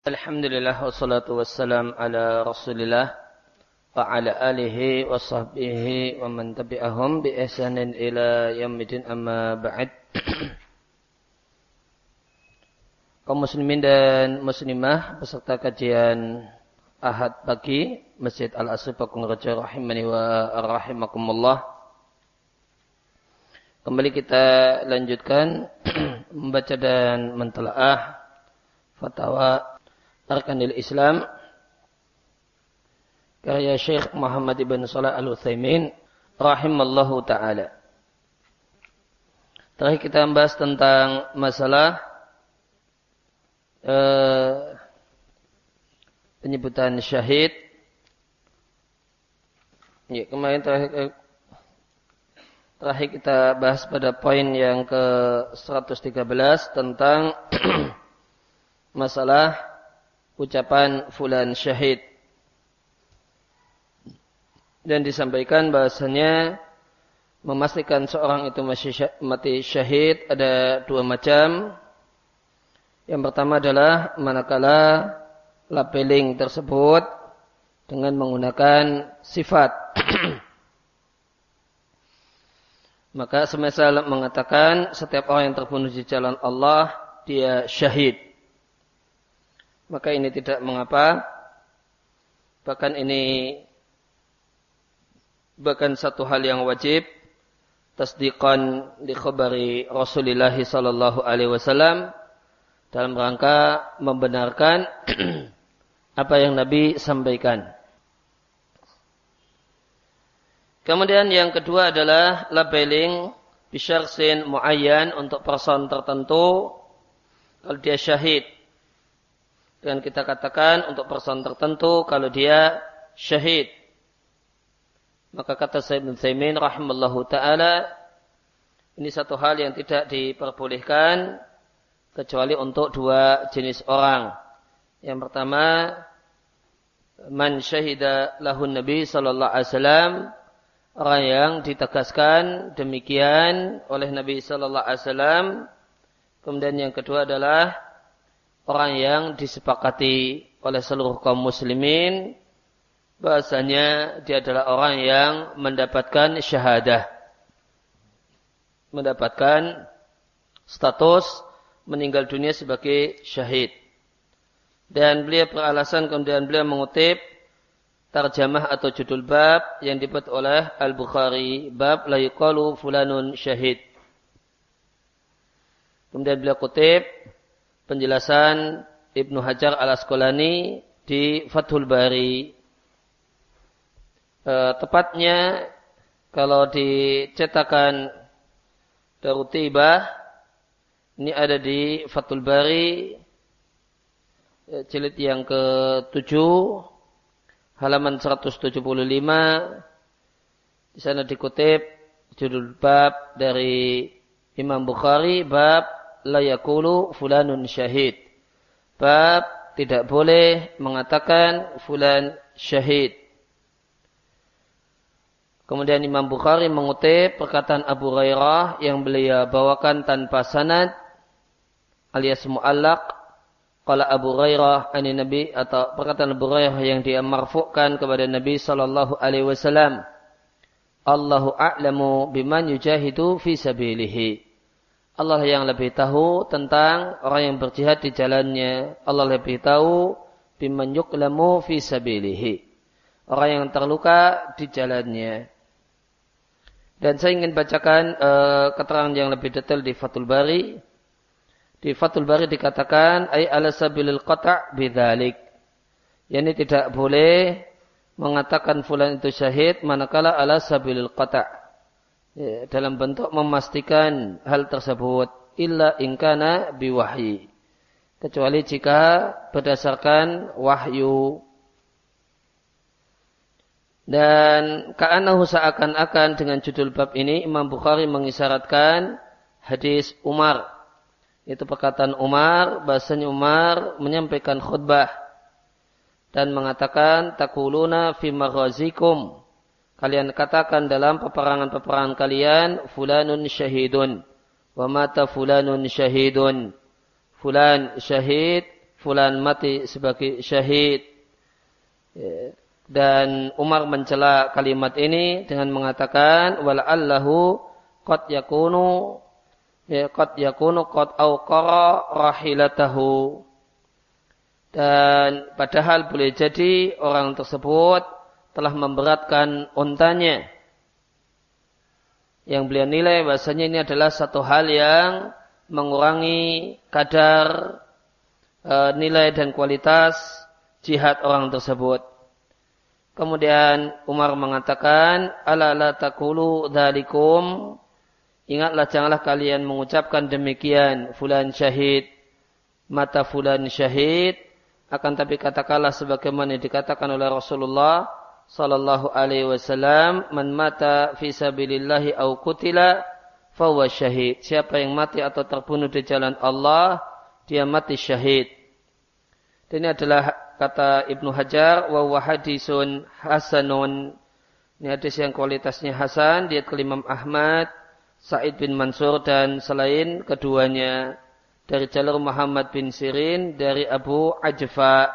Alhamdulillah wassalatu wassalam ala rasulillah wa ala alihi wa sahbihi wa man tabi'ahum bi ihsanin ila yaumidin amma ba'd. Kaum muslimin dan muslimah peserta kajian Ahad pagi Masjid Al-Asr Pakung Raja rahimani wa rahimakumullah. Kembali kita lanjutkan membaca dan mentelaah fatwa Arkanil Islam karya Syekh Muhammad ibn Salah al-Uthaymin rahimallahu taala. Terakhir kita membahas tentang masalah uh, penyebutan syahid. Ya, kemarin terakhir, eh, terakhir kita bahas pada poin yang ke 113 tentang masalah ucapan fulan syahid. Dan disampaikan bahasanya memastikan seorang itu mati syahid ada dua macam. Yang pertama adalah manakala labeling tersebut dengan menggunakan sifat. Maka semisal mengatakan setiap orang yang terbunuh di jalan Allah dia syahid maka ini tidak mengapa. Bahkan ini bahkan satu hal yang wajib tasdiqan di khabari Rasulullah sallallahu alaihi wasallam dalam rangka membenarkan apa yang Nabi sampaikan. Kemudian yang kedua adalah labeling bisyarsin muayyan untuk person tertentu kalau dia syahid dan kita katakan untuk person tertentu kalau dia syahid. Maka kata Sayyid bin Thaymin rahimallahu ta'ala, ini satu hal yang tidak diperbolehkan kecuali untuk dua jenis orang. Yang pertama, man syahida lahun Nabi sallallahu alaihi wasallam orang yang ditegaskan demikian oleh Nabi sallallahu alaihi wasallam. Kemudian yang kedua adalah orang yang disepakati oleh seluruh kaum muslimin bahasanya dia adalah orang yang mendapatkan syahadah. Mendapatkan status meninggal dunia sebagai syahid. Dan beliau beralasan kemudian beliau mengutip tarjamah atau judul bab yang dibuat oleh Al-Bukhari bab la yuqalu fulanun syahid. Kemudian beliau kutip penjelasan Ibnu Hajar al Asqalani di Fathul Bari. E, tepatnya kalau dicetakan Darutibah ini ada di Fathul Bari e, jilid yang ke-7 halaman 175 di sana dikutip judul bab dari Imam Bukhari bab layakulu fulanun syahid. Bab tidak boleh mengatakan fulan syahid. Kemudian Imam Bukhari mengutip perkataan Abu Hurairah yang beliau bawakan tanpa sanad alias muallak qala Abu Hurairah ani Nabi atau perkataan Abu Hurairah yang dia marfu'kan kepada Nabi sallallahu alaihi wasallam Allahu a'lamu biman yujahidu fi sabilihi Allah yang lebih tahu tentang orang yang berjihad di jalannya. Allah lebih tahu biman yuklamu fi sabilihi. Orang yang terluka di jalannya. Dan saya ingin bacakan uh, keterangan yang lebih detail di Fathul Bari. Di Fathul Bari dikatakan ay ala sabilil qata' bidzalik. Yani tidak boleh mengatakan fulan itu syahid manakala ala sabilil qata' ya, dalam bentuk memastikan hal tersebut illa ingkana biwahyi. Kecuali jika berdasarkan wahyu. Dan ka'anahu seakan-akan dengan judul bab ini Imam Bukhari mengisyaratkan hadis Umar. Itu perkataan Umar bahasanya Umar menyampaikan khutbah dan mengatakan takuluna fi maghazikum kalian katakan dalam peperangan-peperangan kalian fulanun syahidun wa mata fulanun syahidun fulan syahid fulan mati sebagai syahid. Ya. Dan Umar mencela kalimat ini dengan mengatakan wala'allahu qad yakunu ya qad yakunu qad auqara rahilatahu. Dan padahal boleh jadi orang tersebut telah memberatkan untanya. Yang beliau nilai bahasanya ini adalah satu hal yang mengurangi kadar e, nilai dan kualitas jihad orang tersebut. Kemudian Umar mengatakan, "Ala la taqulu dzalikum?" Ingatlah janganlah kalian mengucapkan demikian, fulan syahid, mata fulan syahid, akan tapi katakanlah sebagaimana dikatakan oleh Rasulullah sallallahu alaihi wasallam, "Man mata fi sabilillahi au qutila fahuwa syahid." Siapa yang mati atau terbunuh di jalan Allah, dia mati syahid. Dan ini adalah kata Ibnu Hajar wa hadisun hasanun ini hadis yang kualitasnya hasan dia ke Imam Ahmad Sa'id bin Mansur dan selain keduanya dari jalur Muhammad bin Sirin dari Abu Ajfa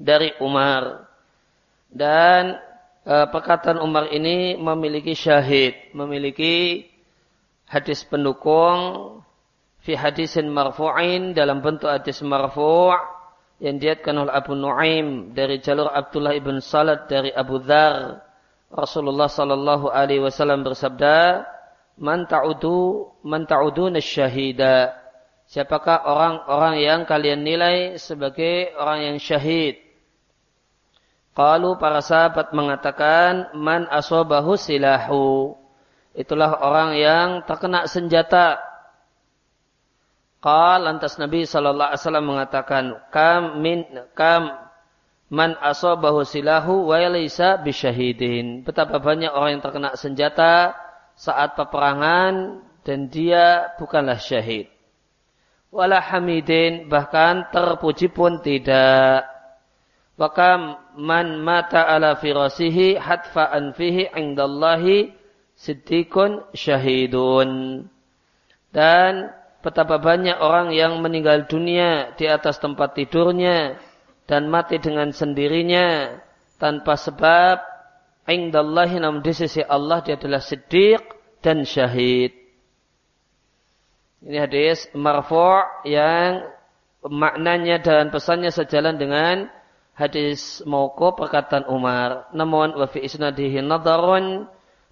dari Umar dan e, perkataan Umar ini memiliki syahid memiliki hadis pendukung fi hadisin marfu'in dalam bentuk hadis marfu' yang diatkan oleh Abu Nuaim dari jalur Abdullah ibn Salad dari Abu Dhar. Rasulullah sallallahu alaihi wasallam bersabda man ta'udu man ta'uduna syahida. Siapakah orang-orang yang kalian nilai sebagai orang yang syahid Qalu para sahabat mengatakan man asobahu silahu itulah orang yang terkena senjata Qal lantas Nabi sallallahu alaihi wasallam mengatakan kam min kam man asabahu silahu wa laysa bisyahidin. Betapa banyak orang yang terkena senjata saat peperangan dan dia bukanlah syahid. Wala hamidin bahkan terpuji pun tidak. Wakam man mata ala firasihi hatfa anfihi indallahi siddiqun syahidun. Dan betapa banyak orang yang meninggal dunia di atas tempat tidurnya dan mati dengan sendirinya tanpa sebab indallahi namun di sisi Allah dia adalah siddiq dan syahid. Ini hadis marfu' yang maknanya dan pesannya sejalan dengan hadis mauquf perkataan Umar. Namun wa fi isnadihi nadharun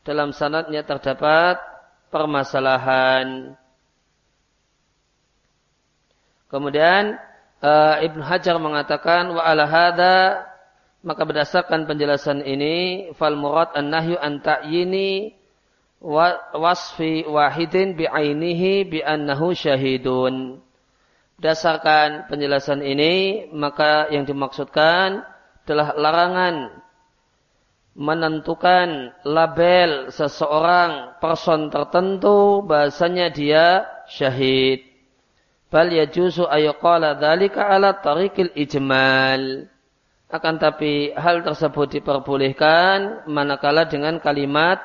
dalam sanadnya terdapat permasalahan. Kemudian uh, Hajar mengatakan wa ala hada maka berdasarkan penjelasan ini fal murad an nahyu an ta'yini wa wasfi wahidin bi ainihi bi annahu syahidun. Berdasarkan penjelasan ini maka yang dimaksudkan adalah larangan menentukan label seseorang person tertentu bahasanya dia syahid. Bal yajuzu ayqala dzalika ala tariqil ijmal. Akan tapi hal tersebut diperbolehkan manakala dengan kalimat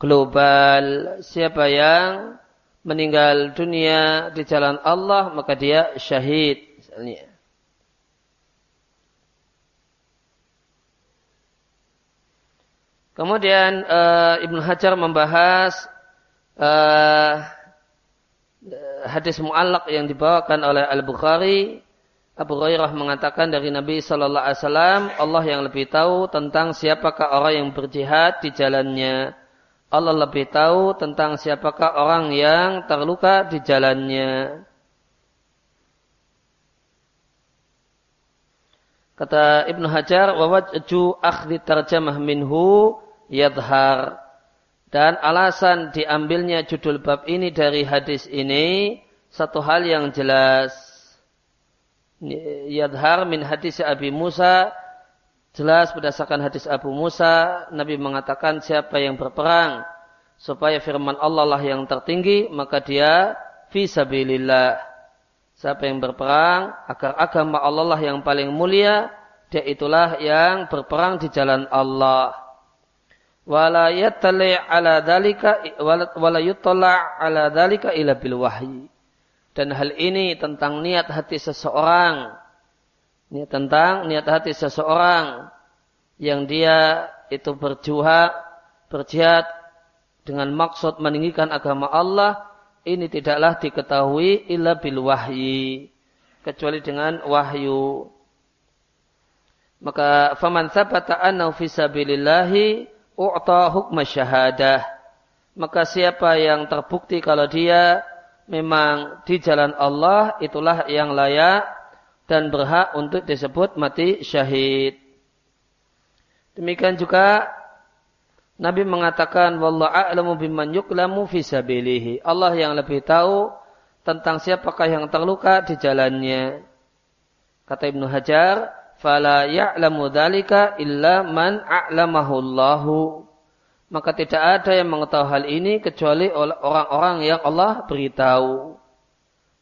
global. Siapa yang meninggal dunia di jalan Allah maka dia syahid. Misalnya. Kemudian uh, Ibnu Hajar membahas uh, hadis mu'allak yang dibawakan oleh Al-Bukhari. Abu Hurairah mengatakan dari Nabi Sallallahu Alaihi Wasallam Allah yang lebih tahu tentang siapakah orang yang berjihad di jalannya Allah lebih tahu tentang siapakah orang yang terluka di jalannya Kata Ibnu Hajar, wawajju akhdi tarjamah minhu yadhar. Dan alasan diambilnya judul bab ini dari hadis ini satu hal yang jelas. Yadhar min hadis Abi Musa jelas berdasarkan hadis Abu Musa Nabi mengatakan siapa yang berperang supaya firman Allah lah yang tertinggi maka dia fi sabilillah. Siapa yang berperang agar agama Allah lah yang paling mulia dia itulah yang berperang di jalan Allah wala yattali ala dalika wala Dan hal ini tentang niat hati seseorang. Ini tentang niat hati seseorang yang dia itu berjuha, berjihad dengan maksud meninggikan agama Allah ini tidaklah diketahui illa bil wahyi kecuali dengan wahyu. Maka faman sabata annahu fi sabilillahi u'ta hukma syahadah. Maka siapa yang terbukti kalau dia memang di jalan Allah itulah yang layak dan berhak untuk disebut mati syahid demikian juga Nabi mengatakan wallahu a'lamu biman yuklamu fi sabilihi. Allah yang lebih tahu tentang siapakah yang terluka di jalannya. Kata Ibnu Hajar, fala ya'lamu dzalika illa man a'lamahu Allahu. Maka tidak ada yang mengetahui hal ini kecuali orang-orang yang Allah beritahu.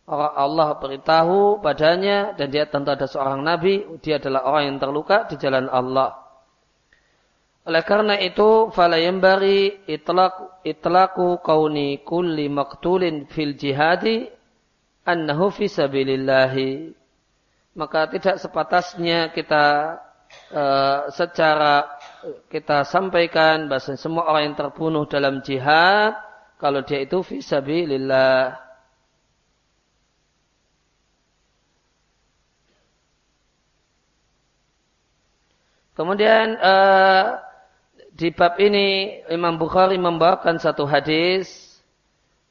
Allah beritahu padanya dan dia tentu ada seorang nabi, dia adalah orang yang terluka di jalan Allah. Oleh karena itu, fala yambari itlaq, itlaqu kauni kulli maktulin fil jihadi annahu fi sabilillahi. Maka tidak sepatasnya kita uh, secara kita sampaikan bahasa semua orang yang terbunuh dalam jihad kalau dia itu fi sabilillah. Kemudian uh, di bab ini Imam Bukhari membawakan satu hadis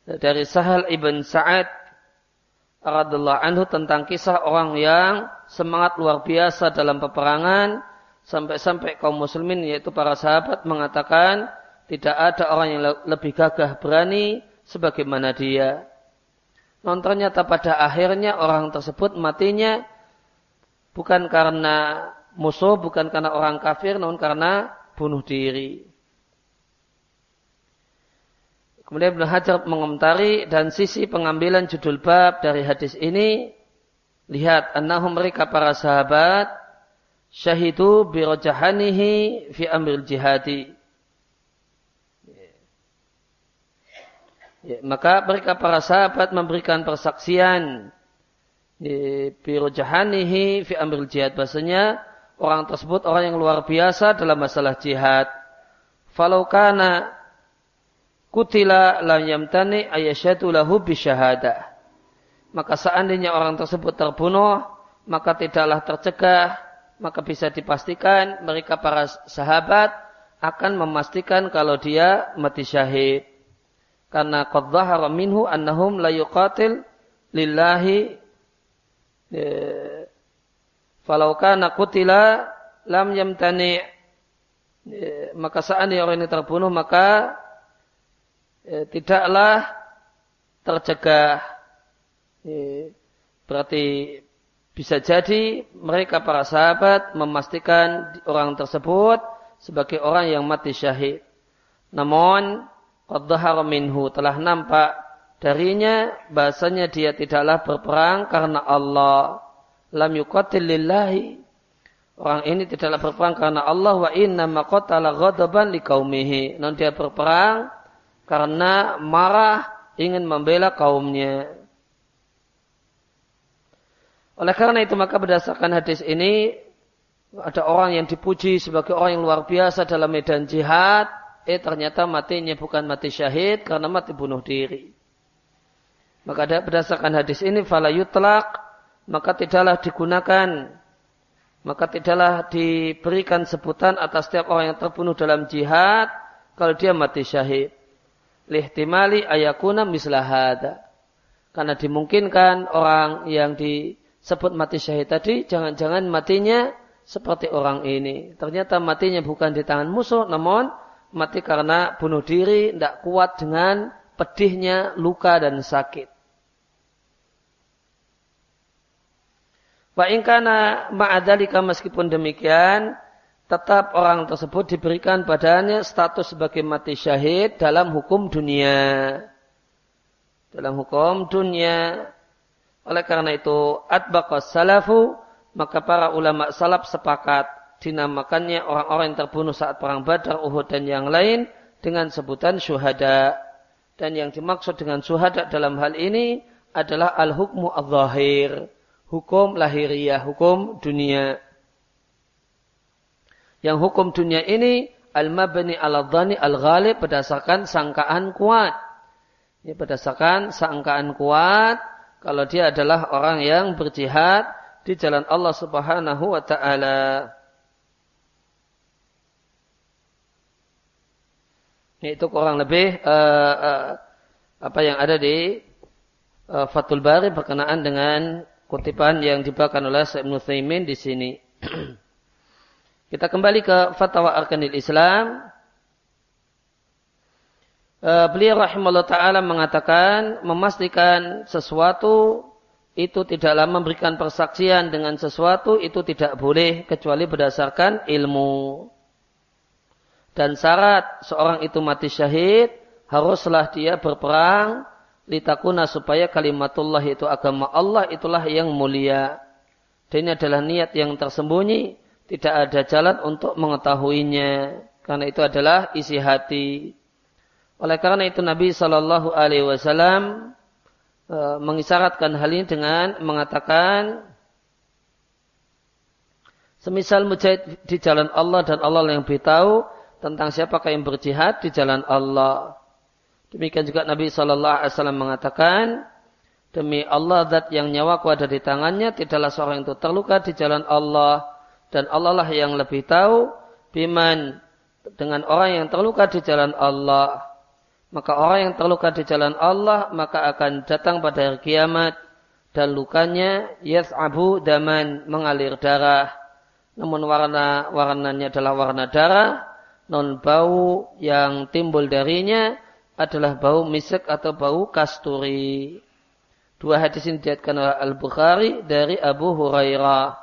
dari Sahal ibn Sa'ad radhiallahu anhu tentang kisah orang yang semangat luar biasa dalam peperangan sampai-sampai kaum muslimin yaitu para sahabat mengatakan tidak ada orang yang lebih gagah berani sebagaimana dia. Non ternyata pada akhirnya orang tersebut matinya bukan karena musuh, bukan karena orang kafir, namun karena bunuh diri. Kemudian Ibn Hajar mengomentari dan sisi pengambilan judul bab dari hadis ini lihat annahum mereka para sahabat syahidu birojahanihi fi amril jihadi. Ya, maka mereka para sahabat memberikan persaksian ya, birojahanihi fi amril jihad. Bahasanya orang tersebut orang yang luar biasa dalam masalah jihad. Falau kana kutila lam yamtani ayasyatu lahu bisyahadah. Maka seandainya orang tersebut terbunuh, maka tidaklah tercegah, maka bisa dipastikan mereka para sahabat akan memastikan kalau dia mati syahid. Karena qad minhu annahum la yuqatil lillahi eh, Falau kana lam yamtani ya, maka seandainya orang ini terbunuh maka ya, tidaklah tercegah. Ya, berarti bisa jadi mereka para sahabat memastikan orang tersebut sebagai orang yang mati syahid. Namun minhu telah nampak darinya bahasanya dia tidaklah berperang karena Allah lam yuqatil lillahi. Orang ini tidaklah berperang karena Allah wa inna maqatala ghadaban liqaumihi. Non dia berperang karena marah ingin membela kaumnya. Oleh karena itu maka berdasarkan hadis ini ada orang yang dipuji sebagai orang yang luar biasa dalam medan jihad, eh ternyata matinya bukan mati syahid karena mati bunuh diri. Maka berdasarkan hadis ini fala yutlaq maka tidaklah digunakan maka tidaklah diberikan sebutan atas setiap orang yang terbunuh dalam jihad kalau dia mati syahid. Lihtimali ayakuna mislahada. Karena dimungkinkan orang yang disebut mati syahid tadi jangan-jangan matinya seperti orang ini. Ternyata matinya bukan di tangan musuh namun mati karena bunuh diri tidak kuat dengan pedihnya luka dan sakit. Wa ingkana ma'adalika meskipun demikian, tetap orang tersebut diberikan padanya status sebagai mati syahid dalam hukum dunia. Dalam hukum dunia. Oleh karena itu, atbaqas salafu, maka para ulama salaf sepakat dinamakannya orang-orang yang terbunuh saat perang Badar, Uhud dan yang lain dengan sebutan syuhada. Dan yang dimaksud dengan syuhada dalam hal ini adalah al-hukmu al-zahir. Hukum lahiriah, hukum dunia. Yang hukum dunia ini al-mabni al-dhani al-ghalib berdasarkan sangkaan kuat. Ini berdasarkan sangkaan kuat kalau dia adalah orang yang berjihad di jalan Allah Subhanahu wa taala. Itu kurang lebih uh, uh, apa yang ada di uh, Fathul Bari berkenaan dengan kutipan yang dibawakan oleh Syekh Ibnu di sini. Kita kembali ke Fatwa Arkanil Islam. Uh, beliau rahimahullah ta'ala mengatakan memastikan sesuatu itu tidaklah memberikan persaksian dengan sesuatu itu tidak boleh kecuali berdasarkan ilmu. Dan syarat seorang itu mati syahid, haruslah dia berperang litakuna supaya kalimatullah itu agama Allah itulah yang mulia. Dan ini adalah niat yang tersembunyi, tidak ada jalan untuk mengetahuinya. Karena itu adalah isi hati. Oleh karena itu Nabi Shallallahu Alaihi Wasallam e, mengisyaratkan hal ini dengan mengatakan semisal mujahid di jalan Allah dan Allah yang beritahu tentang siapakah yang berjihad di jalan Allah. Demikian juga Nabi Shallallahu Alaihi Wasallam mengatakan, demi Allah zat yang nyawaku ada di tangannya, tidaklah seorang itu terluka di jalan Allah dan Allah lah yang lebih tahu biman dengan orang yang terluka di jalan Allah. Maka orang yang terluka di jalan Allah maka akan datang pada hari kiamat dan lukanya yas'abu daman mengalir darah. Namun warna warnanya adalah warna darah non bau yang timbul darinya adalah bau misek atau bau kasturi. Dua hadis ini diatkan oleh Al-Bukhari dari Abu Hurairah.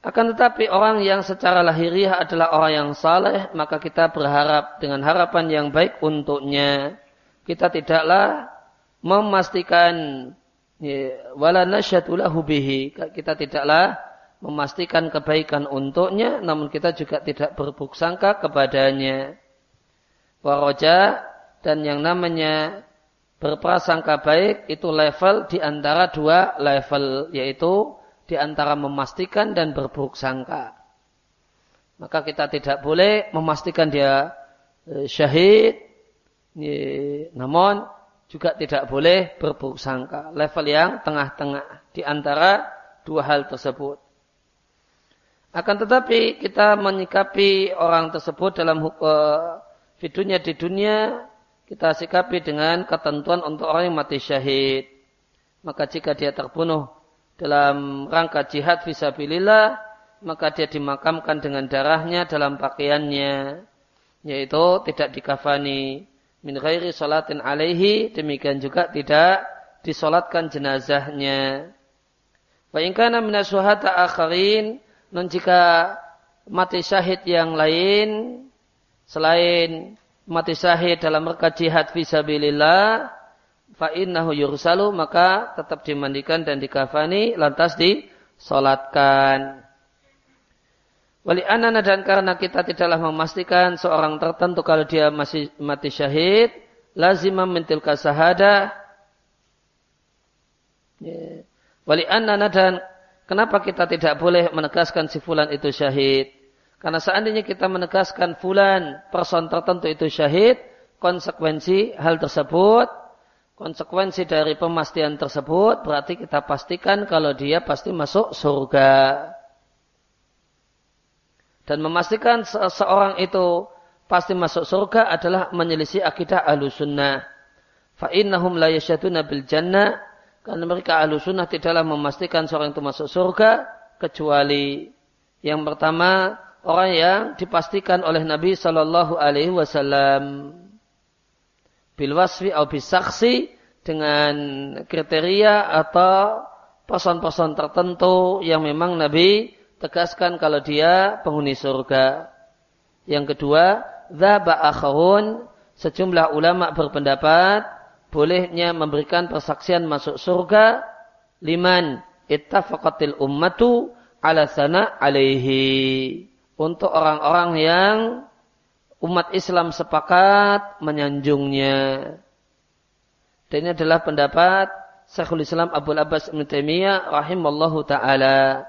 Akan tetapi orang yang secara lahiriah adalah orang yang saleh, maka kita berharap dengan harapan yang baik untuknya. Kita tidaklah memastikan ya, wala nasyatulahu bihi. Kita tidaklah memastikan kebaikan untuknya, namun kita juga tidak berburuk sangka kepadanya. Waroja dan yang namanya berprasangka baik itu level di antara dua level, yaitu di antara memastikan dan berburuk sangka. Maka kita tidak boleh memastikan dia e, syahid, namun juga tidak boleh berburuk sangka. Level yang tengah-tengah di antara dua hal tersebut. Akan tetapi kita menyikapi orang tersebut dalam uh, dunia di dunia kita sikapi dengan ketentuan untuk orang yang mati syahid. Maka jika dia terbunuh dalam rangka jihad visabilillah, maka dia dimakamkan dengan darahnya dalam pakaiannya, yaitu tidak dikafani min ghairi salatin alaihi, demikian juga tidak disolatkan jenazahnya. Wa in kana akharin, dan jika mati syahid yang lain selain mati syahid dalam mereka jihad fisabilillah fa innahu yursalu maka tetap dimandikan dan dikafani lantas disolatkan. Wali anana dan karena kita tidaklah memastikan seorang tertentu kalau dia masih mati syahid, lazimah mentilka sahada. Ya. Wali anana dan Kenapa kita tidak boleh menegaskan si fulan itu syahid? Karena seandainya kita menegaskan fulan person tertentu itu syahid, konsekuensi hal tersebut, konsekuensi dari pemastian tersebut berarti kita pastikan kalau dia pasti masuk surga. Dan memastikan seseorang itu pasti masuk surga adalah menyelisih akidah ahlu sunnah. Fa'innahum la yasyaduna bil jannah karena mereka ahlu sunnah tidaklah memastikan seorang itu masuk surga kecuali yang pertama orang yang dipastikan oleh Nabi Shallallahu Alaihi Wasallam bil wasfi atau bisaksi dengan kriteria atau person-person tertentu yang memang Nabi tegaskan kalau dia penghuni surga. Yang kedua, dzaba akhun sejumlah ulama berpendapat bolehnya memberikan persaksian masuk surga liman ittafaqatil ummatu ala sana alaihi untuk orang-orang yang umat Islam sepakat menyanjungnya Dan ini adalah pendapat Syekhul Islam Abu Abbas Ibn Taimiyah rahimallahu taala.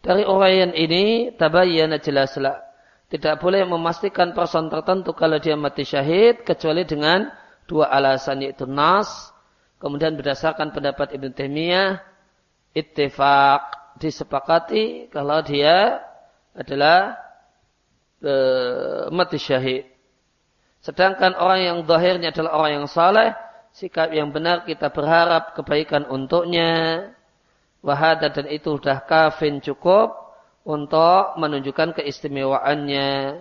Dari uraian ini tabayyana jelaslah tidak boleh memastikan person tertentu kalau dia mati syahid kecuali dengan dua alasan yaitu nas kemudian berdasarkan pendapat Ibn Taimiyah ittifaq disepakati kalau dia adalah e, mati syahid. Sedangkan orang yang zahirnya adalah orang yang saleh sikap yang benar kita berharap kebaikan untuknya. Wahada dan itu sudah kafin cukup untuk menunjukkan keistimewaannya.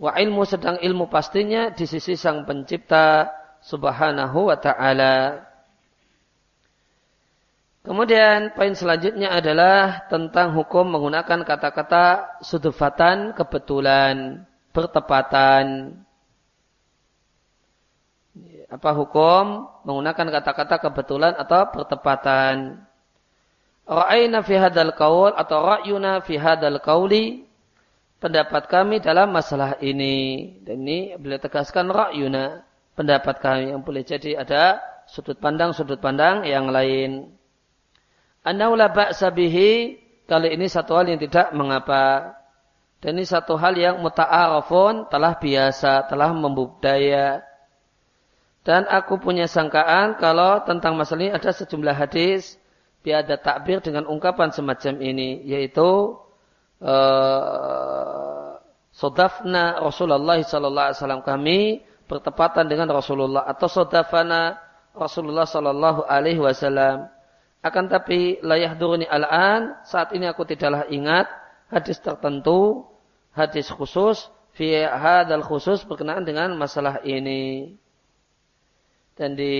Wa ilmu sedang ilmu pastinya di sisi sang pencipta subhanahu wa ta'ala. Kemudian poin selanjutnya adalah tentang hukum menggunakan kata-kata sudufatan kebetulan, bertepatan apa hukum menggunakan kata-kata kebetulan atau pertepatan. Ra'ayna fi hadal qaul atau ra'yuna fi hadal qauli pendapat kami dalam masalah ini. Dan ini boleh tegaskan ra'yuna pendapat kami yang boleh jadi ada sudut pandang sudut pandang yang lain. Anaula ba'sa bihi kali ini satu hal yang tidak mengapa. Dan ini satu hal yang muta'arafun telah biasa, telah membudaya dan aku punya sangkaan kalau tentang masalah ini ada sejumlah hadis ada takbir dengan ungkapan semacam ini yaitu uh, sodafna Rasulullah sallallahu alaihi wasallam kami bertepatan dengan Rasulullah atau sodafana Rasulullah sallallahu alaihi wasallam akan tapi layah duruni al-an saat ini aku tidaklah ingat hadis tertentu hadis khusus fi hadal khusus berkenaan dengan masalah ini. Dan di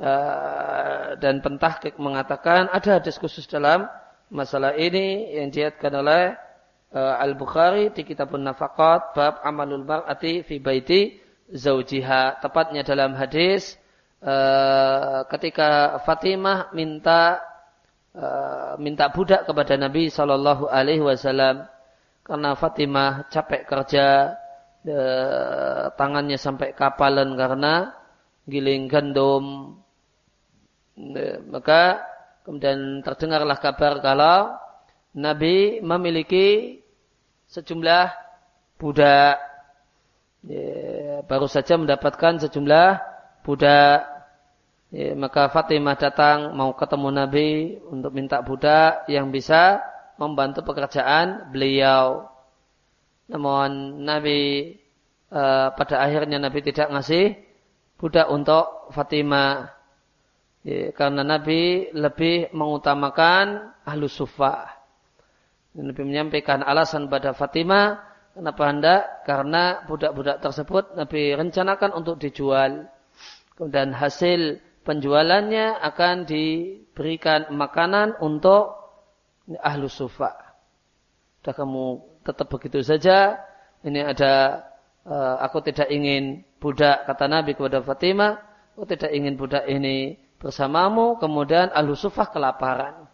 uh, dan pentahkik mengatakan ada hadis khusus dalam masalah ini yang diatkan oleh uh, Al Bukhari di Kitabun Nafaqat bab amalul mar'ati fi baiti zaujiha tepatnya dalam hadis uh, ketika Fatimah minta uh, minta budak kepada Nabi Shallallahu Alaihi Wasallam karena Fatimah capek kerja uh, tangannya sampai kapalan karena giling gandum. Maka kemudian terdengarlah kabar kalau Nabi memiliki sejumlah budak. Baru saja mendapatkan sejumlah budak. Ya, maka Fatimah datang mau ketemu Nabi untuk minta budak yang bisa membantu pekerjaan beliau. Namun Nabi uh, pada akhirnya Nabi tidak ngasih budak untuk Fatimah. Ya, karena Nabi lebih mengutamakan ahlu sufa. Nabi menyampaikan alasan pada Fatimah, kenapa hendak? Karena budak-budak tersebut Nabi rencanakan untuk dijual. Kemudian hasil penjualannya akan diberikan makanan untuk ahlu sufa. Sudah kamu tetap begitu saja. Ini ada Eh, aku tidak ingin budak kata Nabi kepada Fatimah, aku tidak ingin budak ini bersamamu. Kemudian ahlu sufah kelaparan.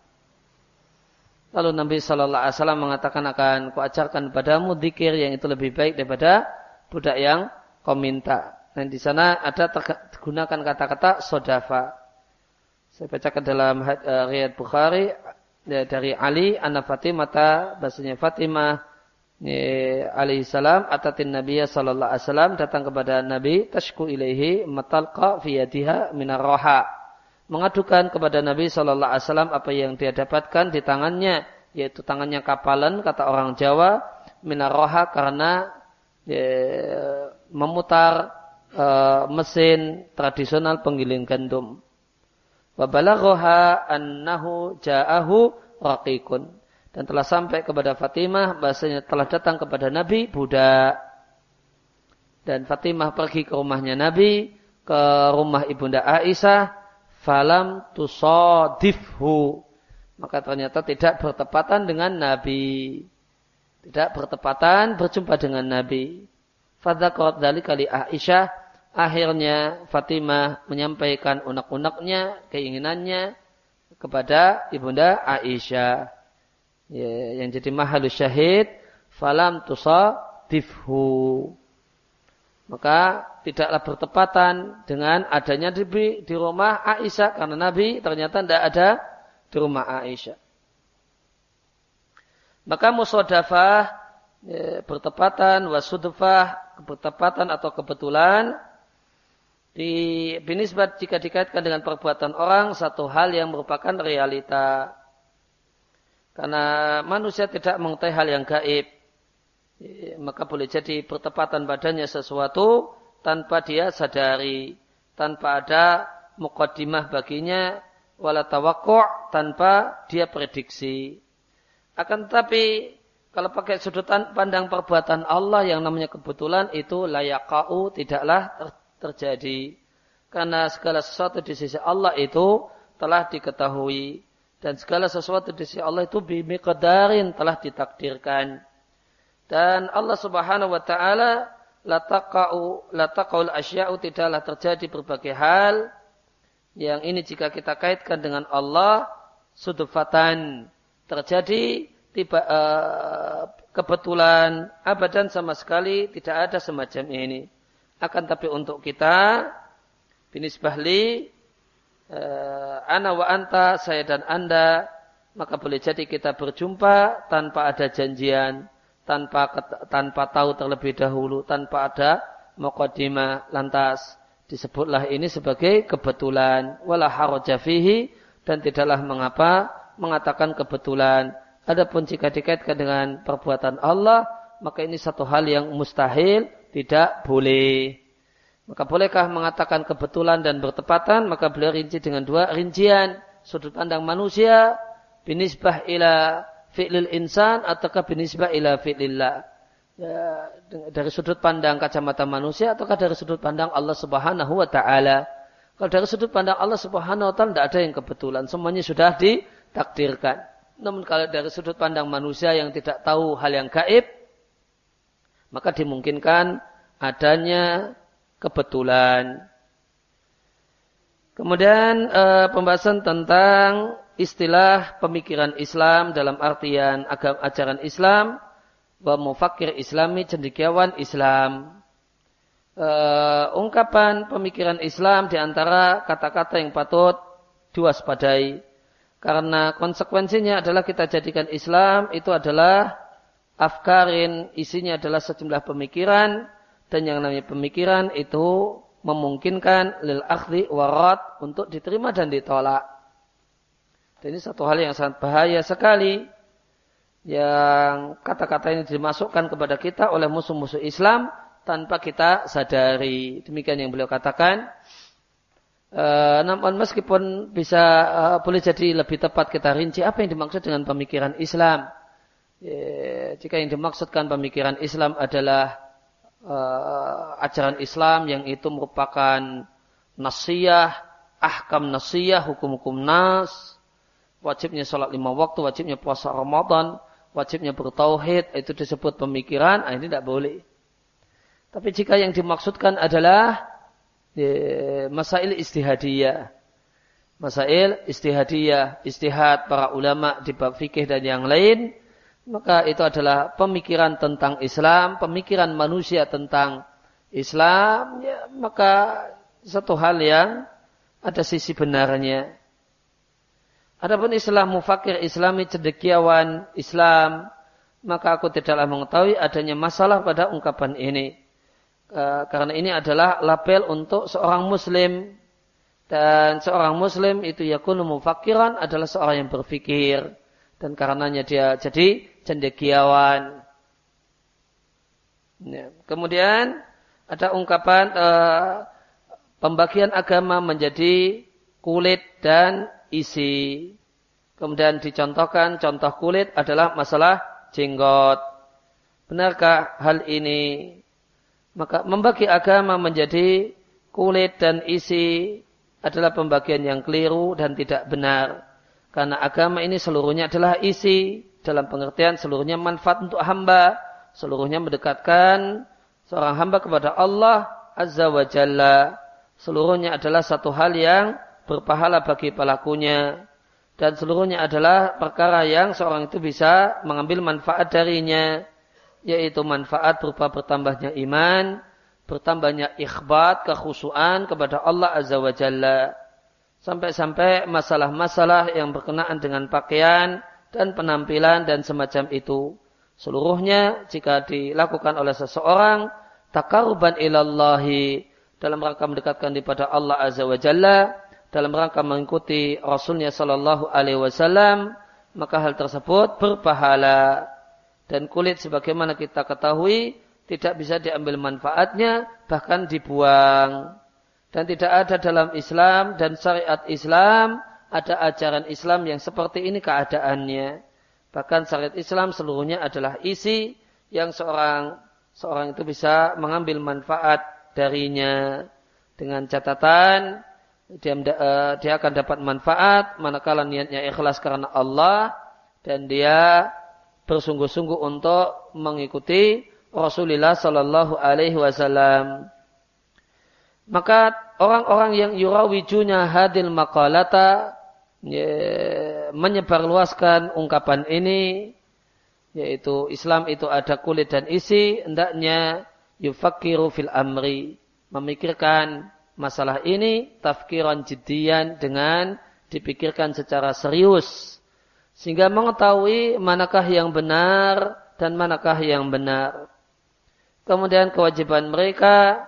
Lalu Nabi Shallallahu Alaihi Wasallam mengatakan akan kuajarkan padamu dikir yang itu lebih baik daripada budak yang kau minta. Dan di sana ada tergunakan kata-kata sodafa. Saya bacakan dalam uh, riwayat Bukhari ya, dari Ali, anak Fatimah, bahasanya Fatimah alaihi salam atatin Nabi sallallahu alaihi wasallam datang kepada Nabi tashku ilaihi matalqa fi yadiha minar roha mengadukan kepada Nabi sallallahu alaihi wasallam apa yang dia dapatkan di tangannya yaitu tangannya kapalan kata orang Jawa minar roha karena ya, memutar uh, mesin tradisional penggiling gandum. Wa balaghaha annahu ja'ahu raqiqun. Dan telah sampai kepada Fatimah bahasanya telah datang kepada Nabi budak. Dan Fatimah pergi ke rumahnya Nabi ke rumah ibunda Aisyah falam tusodifhu maka ternyata tidak bertepatan dengan Nabi. Tidak bertepatan berjumpa dengan Nabi. Fadzakot dari kali Aisyah akhirnya Fatimah menyampaikan unek-uneknya keinginannya kepada ibunda Aisyah ya, yang jadi mahalus syahid falam tusadifhu maka tidaklah bertepatan dengan adanya di, di rumah Aisyah karena Nabi ternyata tidak ada di rumah Aisyah. Maka musodafah ya, bertepatan, wasudfah bertepatan atau kebetulan di binisbat jika dikaitkan dengan perbuatan orang satu hal yang merupakan realita. Karena manusia tidak mengetahui hal yang gaib. Maka boleh jadi bertepatan badannya sesuatu tanpa dia sadari, tanpa ada mukaddimah baginya, wala tawakku' tanpa dia prediksi. Akan tetapi kalau pakai sudut pandang perbuatan Allah yang namanya kebetulan itu layakau tidaklah terjadi. Karena segala sesuatu di sisi Allah itu telah diketahui. Dan segala sesuatu di sisi Allah itu bimiqdarin telah ditakdirkan. Dan Allah Subhanahu wa taala lataqau lataqaul asya'u tidaklah terjadi berbagai hal yang ini jika kita kaitkan dengan Allah sudufatan terjadi tiba uh, kebetulan abadan sama sekali tidak ada semacam ini akan tapi untuk kita binisbahli uh, ana wa anta saya dan anda maka boleh jadi kita berjumpa tanpa ada janjian tanpa tanpa tahu terlebih dahulu, tanpa ada muqaddimah lantas disebutlah ini sebagai kebetulan wala haraja fihi dan tidaklah mengapa mengatakan kebetulan. Adapun jika dikaitkan dengan perbuatan Allah, maka ini satu hal yang mustahil, tidak boleh. Maka bolehkah mengatakan kebetulan dan bertepatan? Maka beliau rinci dengan dua rincian. Sudut pandang manusia, binisbah ila fi'lil insan ataukah binisbah ila fi'lillah. Ya, dari sudut pandang kacamata manusia ataukah dari sudut pandang Allah Subhanahu wa taala. Kalau dari sudut pandang Allah Subhanahu wa taala tidak ada yang kebetulan, semuanya sudah ditakdirkan. Namun kalau dari sudut pandang manusia yang tidak tahu hal yang gaib, maka dimungkinkan adanya kebetulan. Kemudian e, pembahasan tentang istilah pemikiran Islam dalam artian agama ajaran Islam wa mufakir islami cendekiawan Islam. Uh, ungkapan pemikiran Islam di antara kata-kata yang patut diwaspadai. Karena konsekuensinya adalah kita jadikan Islam itu adalah afkarin, isinya adalah sejumlah pemikiran dan yang namanya pemikiran itu memungkinkan lil akhli warat untuk diterima dan ditolak. Dan ini satu hal yang sangat bahaya sekali. Yang kata-kata ini dimasukkan kepada kita oleh musuh-musuh Islam tanpa kita sadari. Demikian yang beliau katakan. E, namun meskipun bisa e, boleh jadi lebih tepat kita rinci apa yang dimaksud dengan pemikiran Islam. E, jika yang dimaksudkan pemikiran Islam adalah e, ajaran Islam yang itu merupakan nasiyah, ahkam nasiyah, hukum-hukum nas, wajibnya sholat lima waktu, wajibnya puasa Ramadan, wajibnya bertauhid, itu disebut pemikiran, ah, ini tidak boleh. Tapi jika yang dimaksudkan adalah ya, masail istihadiyah, masail istihadiyah, istihad para ulama di bab fikih dan yang lain, maka itu adalah pemikiran tentang Islam, pemikiran manusia tentang Islam, ya, maka satu hal yang ada sisi benarnya. Adapun Islam mufakir Islami cendekiawan Islam, maka aku tidaklah mengetahui adanya masalah pada ungkapan ini. Karena ini adalah label untuk seorang muslim. Dan seorang muslim itu yakunu mufakiran adalah seorang yang berpikir. Dan karenanya dia jadi cendekiawan. Ya. Kemudian ada ungkapan uh, pembagian agama menjadi kulit dan isi. Kemudian dicontohkan contoh kulit adalah masalah jenggot. Benarkah hal ini? Maka membagi agama menjadi kulit dan isi adalah pembagian yang keliru dan tidak benar. Karena agama ini seluruhnya adalah isi dalam pengertian seluruhnya manfaat untuk hamba. Seluruhnya mendekatkan seorang hamba kepada Allah Azza wa Jalla. Seluruhnya adalah satu hal yang berpahala bagi pelakunya dan seluruhnya adalah perkara yang seorang itu bisa mengambil manfaat darinya yaitu manfaat berupa bertambahnya iman bertambahnya ikhbat, kekhusuan kepada Allah Azza wa Jalla. Sampai-sampai masalah-masalah yang berkenaan dengan pakaian dan penampilan dan semacam itu. Seluruhnya jika dilakukan oleh seseorang, takaruban ilallahi dalam rangka mendekatkan kepada Allah Azza wa Jalla, dalam rangka mengikuti Rasulnya Sallallahu Alaihi Wasallam, maka hal tersebut berpahala. Dan kulit sebagaimana kita ketahui tidak bisa diambil manfaatnya, bahkan dibuang. Dan tidak ada dalam Islam dan syariat Islam ada ajaran Islam yang seperti ini keadaannya. Bahkan syariat Islam seluruhnya adalah isi yang seorang seorang itu bisa mengambil manfaat darinya dengan catatan dia, uh, dia akan dapat manfaat manakala niatnya ikhlas karena Allah dan dia bersungguh-sungguh untuk mengikuti Rasulullah Sallallahu Alaihi Wasallam. Maka orang-orang yang yurawijunya hadil makalata menyebarluaskan ungkapan ini yaitu Islam itu ada kulit dan isi hendaknya yufakiru fil amri memikirkan masalah ini tafkiran jiddian dengan dipikirkan secara serius sehingga mengetahui manakah yang benar dan manakah yang benar. Kemudian kewajiban mereka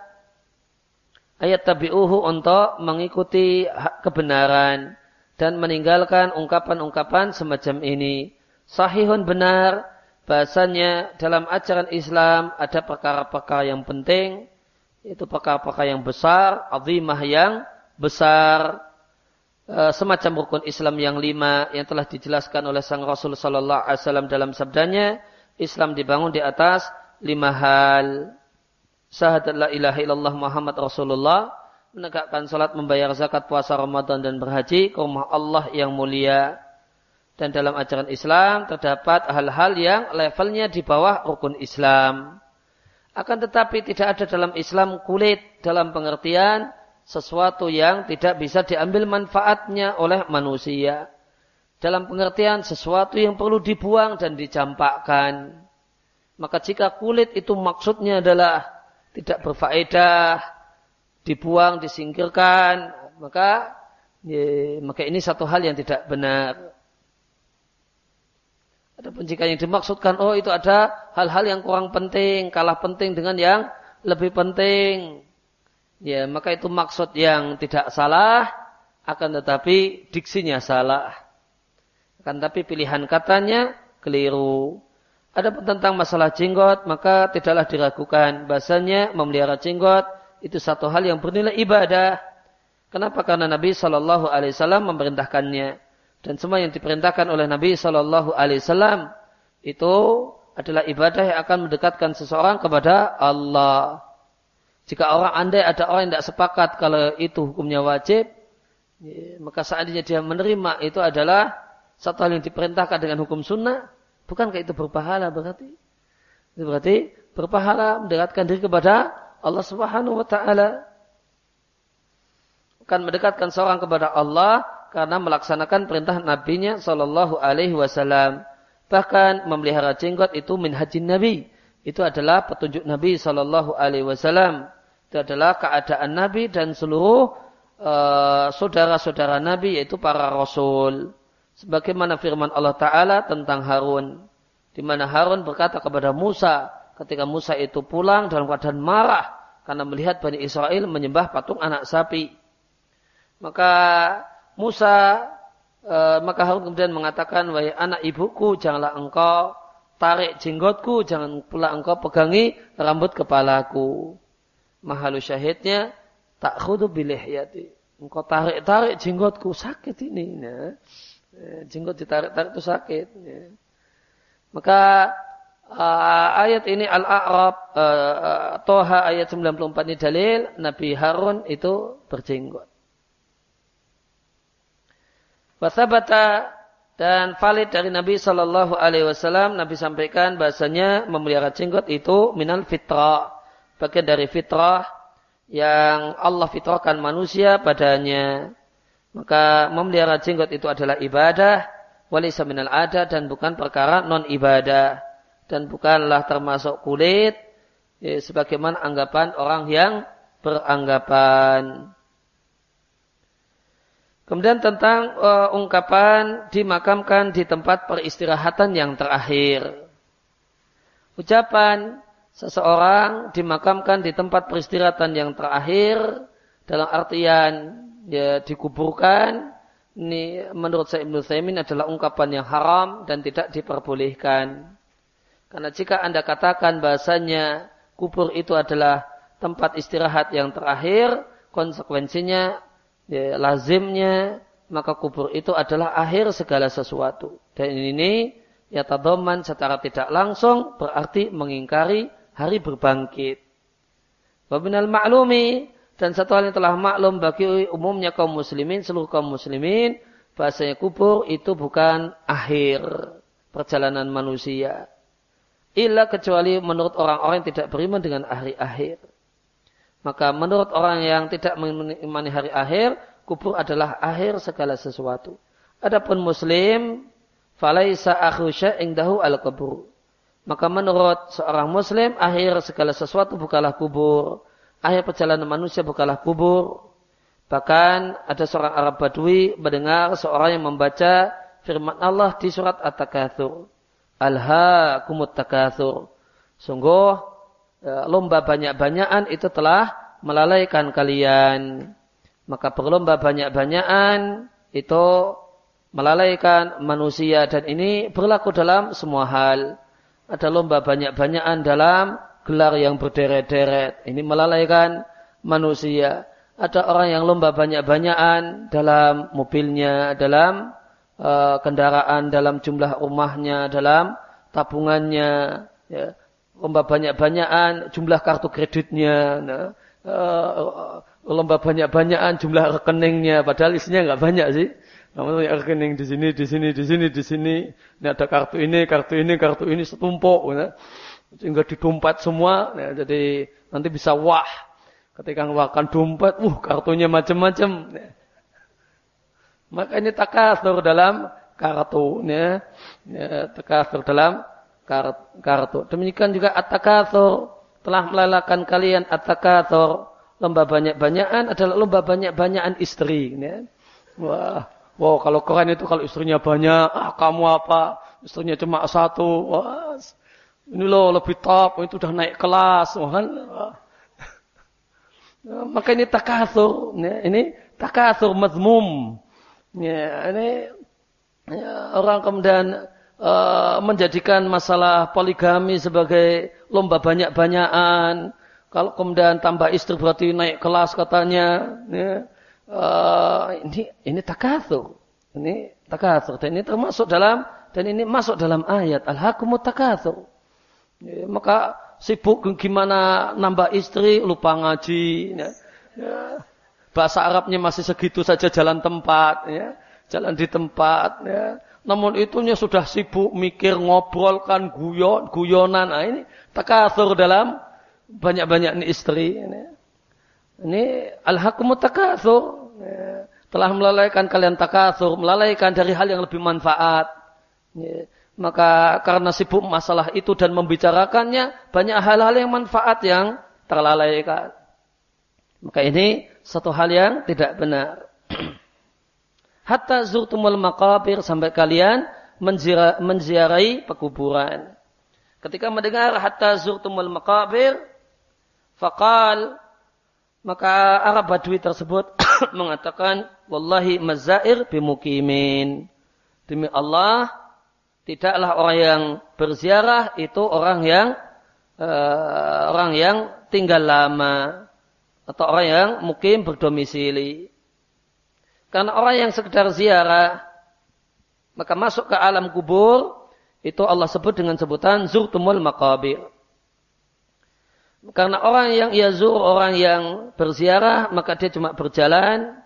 ayat tabi'uhu untuk mengikuti kebenaran dan meninggalkan ungkapan-ungkapan semacam ini. Sahihun benar, bahasanya dalam ajaran Islam ada perkara-perkara yang penting, itu perkara-perkara yang besar, azimah yang besar, e, semacam rukun Islam yang lima yang telah dijelaskan oleh sang Rasul Sallallahu Alaihi Wasallam dalam sabdanya, Islam dibangun di atas lima hal. Syahadat la ilaha illallah Muhammad Rasulullah. Menegakkan salat, membayar zakat, puasa Ramadan dan berhaji ke rumah Allah yang mulia. Dan dalam ajaran Islam terdapat hal-hal yang levelnya di bawah rukun Islam. Akan tetapi tidak ada dalam Islam kulit dalam pengertian sesuatu yang tidak bisa diambil manfaatnya oleh manusia. Dalam pengertian sesuatu yang perlu dibuang dan dicampakkan. Maka jika kulit itu maksudnya adalah tidak berfaedah, dibuang, disingkirkan, maka ya, maka ini satu hal yang tidak benar. Adapun jika yang dimaksudkan, oh itu ada hal-hal yang kurang penting, kalah penting dengan yang lebih penting. Ya, maka itu maksud yang tidak salah, akan tetapi diksinya salah. Akan tetapi pilihan katanya keliru. Adapun tentang masalah jenggot, maka tidaklah diragukan. Bahasanya memelihara jenggot itu satu hal yang bernilai ibadah. Kenapa? Karena Nabi Shallallahu Alaihi Wasallam memerintahkannya. Dan semua yang diperintahkan oleh Nabi Shallallahu Alaihi Wasallam itu adalah ibadah yang akan mendekatkan seseorang kepada Allah. Jika orang andai ada orang yang tidak sepakat kalau itu hukumnya wajib, ya, maka seandainya dia menerima itu adalah satu hal yang diperintahkan dengan hukum sunnah, Bukankah itu berpahala berarti? Itu berarti berpahala mendekatkan diri kepada Allah Subhanahu wa taala. Akan mendekatkan seorang kepada Allah karena melaksanakan perintah nabinya sallallahu alaihi wasallam. Bahkan memelihara jenggot itu min hajin nabi. Itu adalah petunjuk Nabi sallallahu alaihi wasallam. Itu adalah keadaan Nabi dan seluruh uh, saudara-saudara Nabi yaitu para rasul sebagaimana firman Allah Ta'ala tentang Harun. Di mana Harun berkata kepada Musa ketika Musa itu pulang dalam keadaan marah karena melihat Bani Israel menyembah patung anak sapi. Maka Musa, e, maka Harun kemudian mengatakan, wahai anak ibuku, janganlah engkau tarik jenggotku, jangan pula engkau pegangi rambut kepalaku. Mahalu syahidnya, tak khudu bilihyati. Engkau tarik-tarik jenggotku, sakit ini. Nah. Jenggot ditarik-tarik itu sakit. Ya. Maka uh, ayat ini Al-A'rab uh, Toha ayat 94 ini dalil Nabi Harun itu berjenggot. Wasabata dan valid dari Nabi Shallallahu Alaihi Wasallam Nabi sampaikan bahasanya memelihara jenggot itu minal fitrah bagian dari fitrah yang Allah fitrahkan manusia padanya maka memelihara jenggot itu adalah ibadah, walisa minal ada dan bukan perkara non ibadah dan bukanlah termasuk kulit Ya, sebagaimana anggapan orang yang beranggapan. Kemudian tentang uh, ungkapan dimakamkan di tempat peristirahatan yang terakhir. Ucapan seseorang dimakamkan di tempat peristirahatan yang terakhir dalam artian ya dikuburkan ini menurut saya Ibnu Taimin adalah ungkapan yang haram dan tidak diperbolehkan. Karena jika Anda katakan bahasanya kubur itu adalah tempat istirahat yang terakhir, konsekuensinya ya, lazimnya maka kubur itu adalah akhir segala sesuatu. Dan ini ya tadoman secara tidak langsung berarti mengingkari hari berbangkit. Wabinal maklumi dan satu hal yang telah maklum bagi umumnya kaum muslimin, seluruh kaum muslimin, bahasanya kubur itu bukan akhir perjalanan manusia. Illa kecuali menurut orang-orang yang tidak beriman dengan hari akhir. Maka menurut orang yang tidak mengimani hari akhir, kubur adalah akhir segala sesuatu. Adapun muslim, falaisa akhu dahu al-kubur. Maka menurut seorang muslim, akhir segala sesuatu bukanlah kubur. Akhir perjalanan manusia bukanlah kubur. Bahkan ada seorang Arab Badui mendengar seorang yang membaca firman Allah di surat At-Takathur. Alha kumut takathur. Sungguh Ya, lomba banyak-banyakan itu telah melalaikan kalian. Maka berlomba banyak-banyakan itu melalaikan manusia dan ini berlaku dalam semua hal. Ada lomba banyak-banyakan dalam gelar yang berderet-deret. Ini melalaikan manusia. Ada orang yang lomba banyak-banyakan dalam mobilnya, dalam uh, kendaraan, dalam jumlah rumahnya, dalam tabungannya. Ya lomba banyak-banyakan jumlah kartu kreditnya, nah, uh, lomba banyak-banyakan jumlah rekeningnya, padahal isinya nggak banyak sih. Namun rekening di sini, di sini, di sini, di sini. Ini ada kartu ini, kartu ini, kartu ini setumpuk. Nah. Sehingga didompet semua. Nah, jadi nanti bisa wah. Ketika ngeluarkan dompet, uh kartunya macam-macam. Nah. Maka ini takasur dalam kartu. Ya. Ya, takasur dalam kartu. Demikian juga at-takatsur telah melalakan kalian at-takatsur lomba banyak-banyakan adalah lomba banyak-banyakan istri. Ya. Wah, wow kalau keren itu kalau istrinya banyak, ah kamu apa? Istrinya cuma satu. Wah, ini loh lebih top, itu udah naik kelas. Wah, kan? Maka ini takatsur, ya. ini takatsur mazmum. Ya, ini ya, orang kemudian uh, menjadikan masalah poligami sebagai lomba banyak-banyakan. Kalau kemudian tambah istri berarti naik kelas katanya. Ya. Uh, ini ini takatsur. Ini takatsur. Dan ini termasuk dalam dan ini masuk dalam ayat al-hakumut takatsur. Ya, maka sibuk gimana nambah istri lupa ngaji. Ya. Ya. Bahasa Arabnya masih segitu saja jalan tempat. Ya. Jalan di tempat. Ya namun itunya sudah sibuk mikir ngobrolkan guyon, guyonan. Nah, ini takathur dalam banyak-banyak istri. Ini, ini al-hakumu takathur. Ya, telah melalaikan kalian takathur, melalaikan dari hal yang lebih manfaat. Ya, maka karena sibuk masalah itu dan membicarakannya, banyak hal-hal yang manfaat yang terlalaikan. Maka ini satu hal yang tidak benar. hatta zurtumul maqabir sampai kalian menziarahi pekuburan. Ketika mendengar hatta zurtumul maqabir, faqal maka Arab Badui tersebut mengatakan wallahi mazair bimukimin. Demi Allah, tidaklah orang yang berziarah itu orang yang uh, orang yang tinggal lama atau orang yang mungkin berdomisili. Karena orang yang sekedar ziarah, maka masuk ke alam kubur, itu Allah sebut dengan sebutan zurtumul maqabir. Karena orang yang yazur, orang yang berziarah, maka dia cuma berjalan,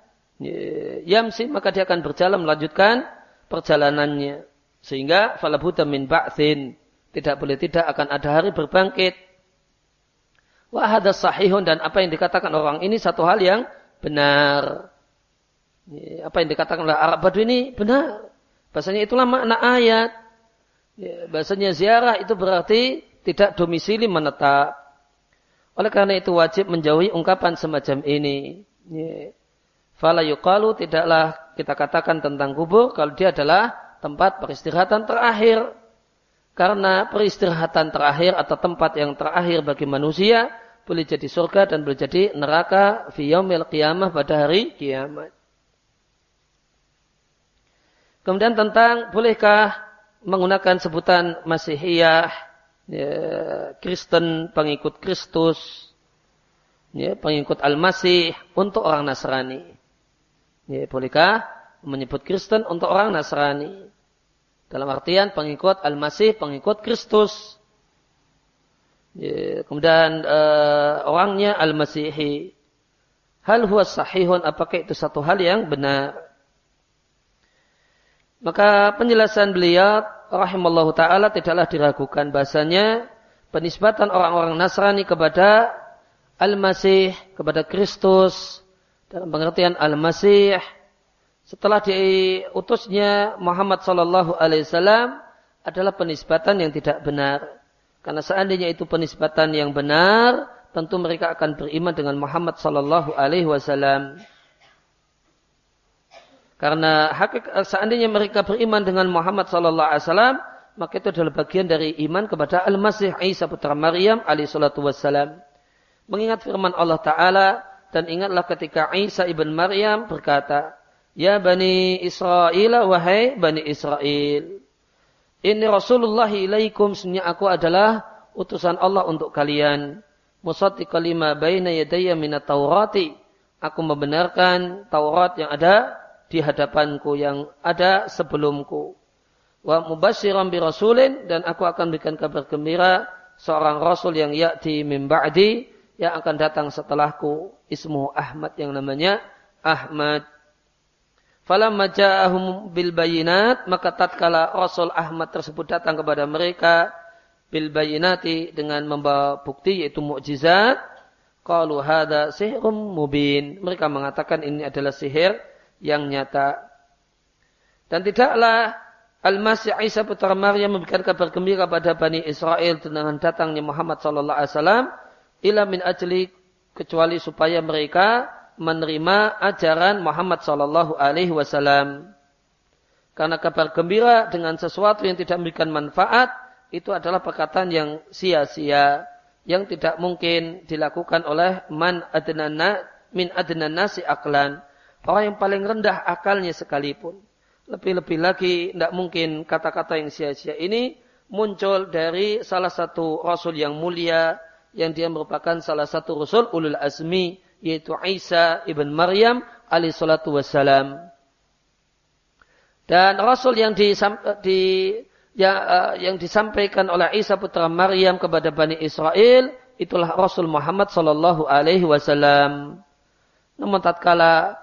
yamsi, maka dia akan berjalan melanjutkan perjalanannya. Sehingga falabuta min ba'thin. Tidak boleh tidak akan ada hari berbangkit. Ada sahihun dan apa yang dikatakan orang ini satu hal yang benar. Apa yang dikatakan oleh Arab Badui ini benar. Bahasanya itulah makna ayat. Ya, bahasanya ziarah itu berarti tidak domisili menetap. Oleh karena itu wajib menjauhi ungkapan semacam ini. Ya. Fala yuqalu tidaklah kita katakan tentang kubur kalau dia adalah tempat peristirahatan terakhir. Karena peristirahatan terakhir atau tempat yang terakhir bagi manusia boleh jadi surga dan boleh jadi neraka fi yaumil qiyamah pada hari kiamat. Kemudian tentang bolehkah menggunakan sebutan Masihiyah, ya, Kristen, pengikut Kristus, ya, pengikut Al-Masih untuk orang Nasrani. Ya, bolehkah menyebut Kristen untuk orang Nasrani? Dalam artian pengikut Al-Masih, pengikut Kristus. Ya, kemudian uh, orangnya Al-Masihi. Hal huwa sahihun, apakah itu satu hal yang benar? Maka penjelasan beliau rahimallahu taala tidaklah diragukan bahasanya penisbatan orang-orang Nasrani kepada Al-Masih, kepada Kristus dalam pengertian Al-Masih setelah diutusnya Muhammad sallallahu alaihi wasallam adalah penisbatan yang tidak benar. Karena seandainya itu penisbatan yang benar, tentu mereka akan beriman dengan Muhammad sallallahu alaihi wasallam. Karena hakikat, seandainya mereka beriman dengan Muhammad sallallahu alaihi wasallam, maka itu adalah bagian dari iman kepada Al-Masih Isa putra Maryam alaihi salatu wassalam. Mengingat firman Allah Ta'ala dan ingatlah ketika Isa ibn Maryam berkata, Ya Bani Israel, wahai Bani Israel. Ini Rasulullah ilaikum, sebenarnya aku adalah utusan Allah untuk kalian. Musati kalima baina yadaya minat Taurati. Aku membenarkan Taurat yang ada di hadapanku yang ada sebelumku. Wa mubasyiran bi rasulin dan aku akan berikan kabar gembira seorang rasul yang ya'ti min ba'di yang akan datang setelahku ismu Ahmad yang namanya Ahmad. Falamma ja'ahum bil bayinat maka tatkala Rasul Ahmad tersebut datang kepada mereka bil bayinati dengan membawa bukti yaitu mukjizat qalu hadza sihrum mubin mereka mengatakan ini adalah sihir yang nyata. Dan tidaklah Al-Masih Isa putra Maryam memberikan kabar gembira pada Bani Israel dengan datangnya Muhammad sallallahu alaihi wasallam ila min ajli kecuali supaya mereka menerima ajaran Muhammad sallallahu alaihi wasallam. Karena kabar gembira dengan sesuatu yang tidak memberikan manfaat itu adalah perkataan yang sia-sia yang tidak mungkin dilakukan oleh man adnana min adnana si aklan Orang yang paling rendah akalnya sekalipun. Lebih-lebih lagi tidak mungkin kata-kata yang sia-sia ini muncul dari salah satu rasul yang mulia yang dia merupakan salah satu rasul ulul azmi yaitu Isa ibn Maryam alaihi salatu wassalam. Dan rasul yang di, yang, uh, yang disampaikan oleh Isa putra Maryam kepada Bani Israel itulah Rasul Muhammad sallallahu alaihi wasallam. Namun tatkala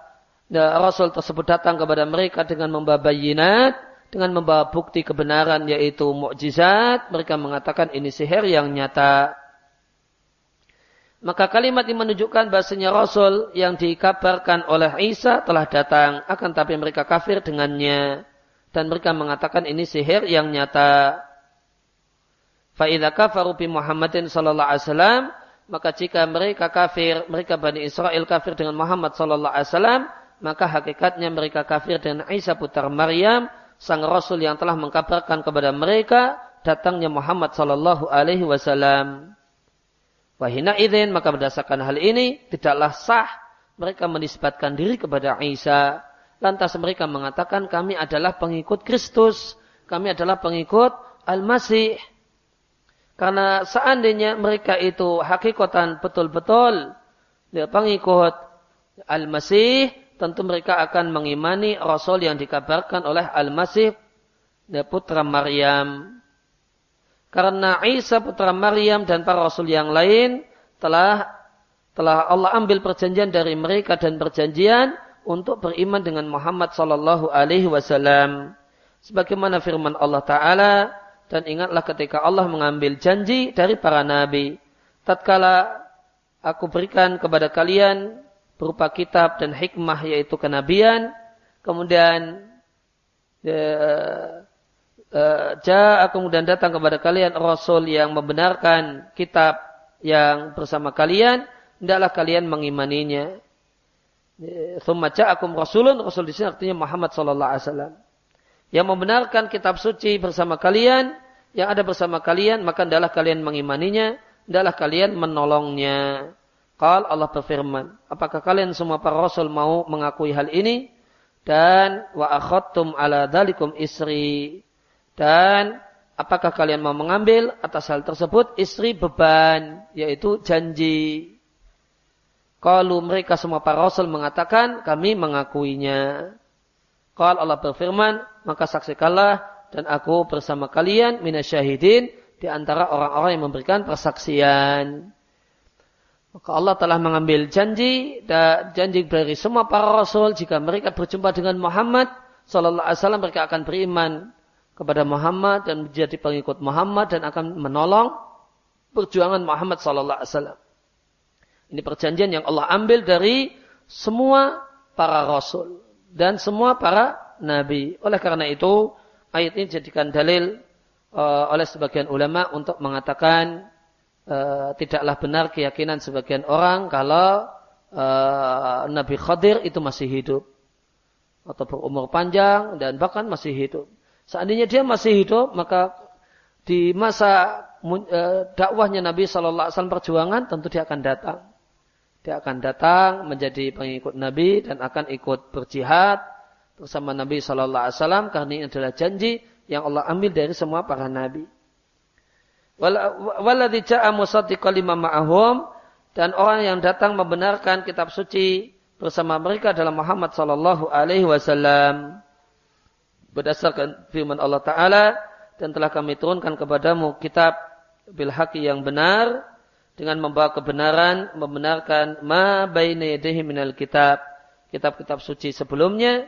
Rasul tersebut datang kepada mereka dengan membawa bayinat, dengan membawa bukti kebenaran yaitu mukjizat, mereka mengatakan ini sihir yang nyata. Maka kalimat ini menunjukkan bahasanya Rasul yang dikabarkan oleh Isa telah datang, akan tapi mereka kafir dengannya. Dan mereka mengatakan ini sihir yang nyata. Fa'idha kafaru bi Muhammadin sallallahu alaihi wasallam, maka jika mereka kafir, mereka Bani Israel kafir dengan Muhammad sallallahu alaihi wasallam, maka hakikatnya mereka kafir dengan Isa putar Maryam, sang Rasul yang telah mengkabarkan kepada mereka datangnya Muhammad sallallahu alaihi wasallam. Wahina idin maka berdasarkan hal ini tidaklah sah mereka menisbatkan diri kepada Isa. Lantas mereka mengatakan kami adalah pengikut Kristus, kami adalah pengikut Al-Masih. Karena seandainya mereka itu hakikatan betul-betul pengikut Al-Masih, tentu mereka akan mengimani Rasul yang dikabarkan oleh Al-Masih putra Maryam. Karena Isa putra Maryam dan para Rasul yang lain telah telah Allah ambil perjanjian dari mereka dan perjanjian untuk beriman dengan Muhammad sallallahu alaihi wasallam. Sebagaimana firman Allah taala dan ingatlah ketika Allah mengambil janji dari para nabi. Tatkala aku berikan kepada kalian berupa kitab dan hikmah yaitu kenabian. Kemudian ja kemudian datang kepada kalian rasul yang membenarkan kitab yang bersama kalian, hendaklah kalian mengimaninya. Thumma ja'akum rasulun, rasul di sini artinya Muhammad sallallahu alaihi wasallam. Yang membenarkan kitab suci bersama kalian, yang ada bersama kalian, maka hendaklah kalian mengimaninya, hendaklah kalian menolongnya. Qal Allah berfirman, apakah kalian semua para rasul mau mengakui hal ini? Dan wa akhadtum ala dalikum isri. Dan apakah kalian mau mengambil atas hal tersebut isri beban, yaitu janji. Kalau mereka semua para rasul mengatakan, kami mengakuinya. Kalau Allah berfirman, maka saksikanlah dan aku bersama kalian minasyahidin di antara orang-orang yang memberikan persaksian. Maka Allah telah mengambil janji dan janji dari semua para rasul jika mereka berjumpa dengan Muhammad sallallahu alaihi wasallam mereka akan beriman kepada Muhammad dan menjadi pengikut Muhammad dan akan menolong perjuangan Muhammad sallallahu alaihi wasallam. Ini perjanjian yang Allah ambil dari semua para rasul dan semua para nabi. Oleh karena itu ayat ini dijadikan dalil uh, oleh sebagian ulama untuk mengatakan e, tidaklah benar keyakinan sebagian orang kalau e, Nabi Khadir itu masih hidup atau berumur panjang dan bahkan masih hidup. Seandainya dia masih hidup, maka di masa e, dakwahnya Nabi Shallallahu Alaihi Wasallam perjuangan tentu dia akan datang. Dia akan datang menjadi pengikut Nabi dan akan ikut berjihad bersama Nabi Shallallahu Alaihi Wasallam karena ini adalah janji yang Allah ambil dari semua para nabi. Waladhi ja'a musaddiqan ma'ahum dan orang yang datang membenarkan kitab suci bersama mereka dalam Muhammad sallallahu alaihi wasallam berdasarkan firman Allah taala dan telah kami turunkan kepadamu kitab bil yang benar dengan membawa kebenaran membenarkan ma baina yadayhi minal kitab kitab-kitab suci sebelumnya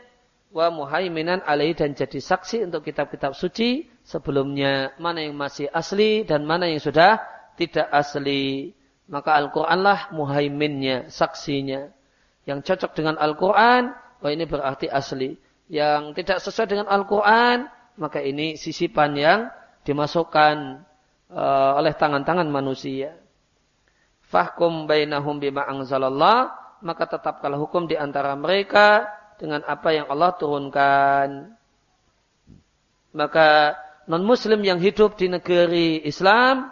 wa muhaiminan alaihi dan jadi saksi untuk kitab-kitab suci sebelumnya mana yang masih asli dan mana yang sudah tidak asli. Maka Al-Qur'anlah muhaiminnya saksinya. Yang cocok dengan Al-Qur'an wah ini berarti asli yang tidak sesuai dengan Al-Qur'an maka ini sisipan yang dimasukkan uh, oleh tangan-tangan manusia fahkum bainahum bima anzalallah maka tetapkanlah hukum di antara mereka dengan apa yang Allah turunkan. Maka non-muslim yang hidup di negeri Islam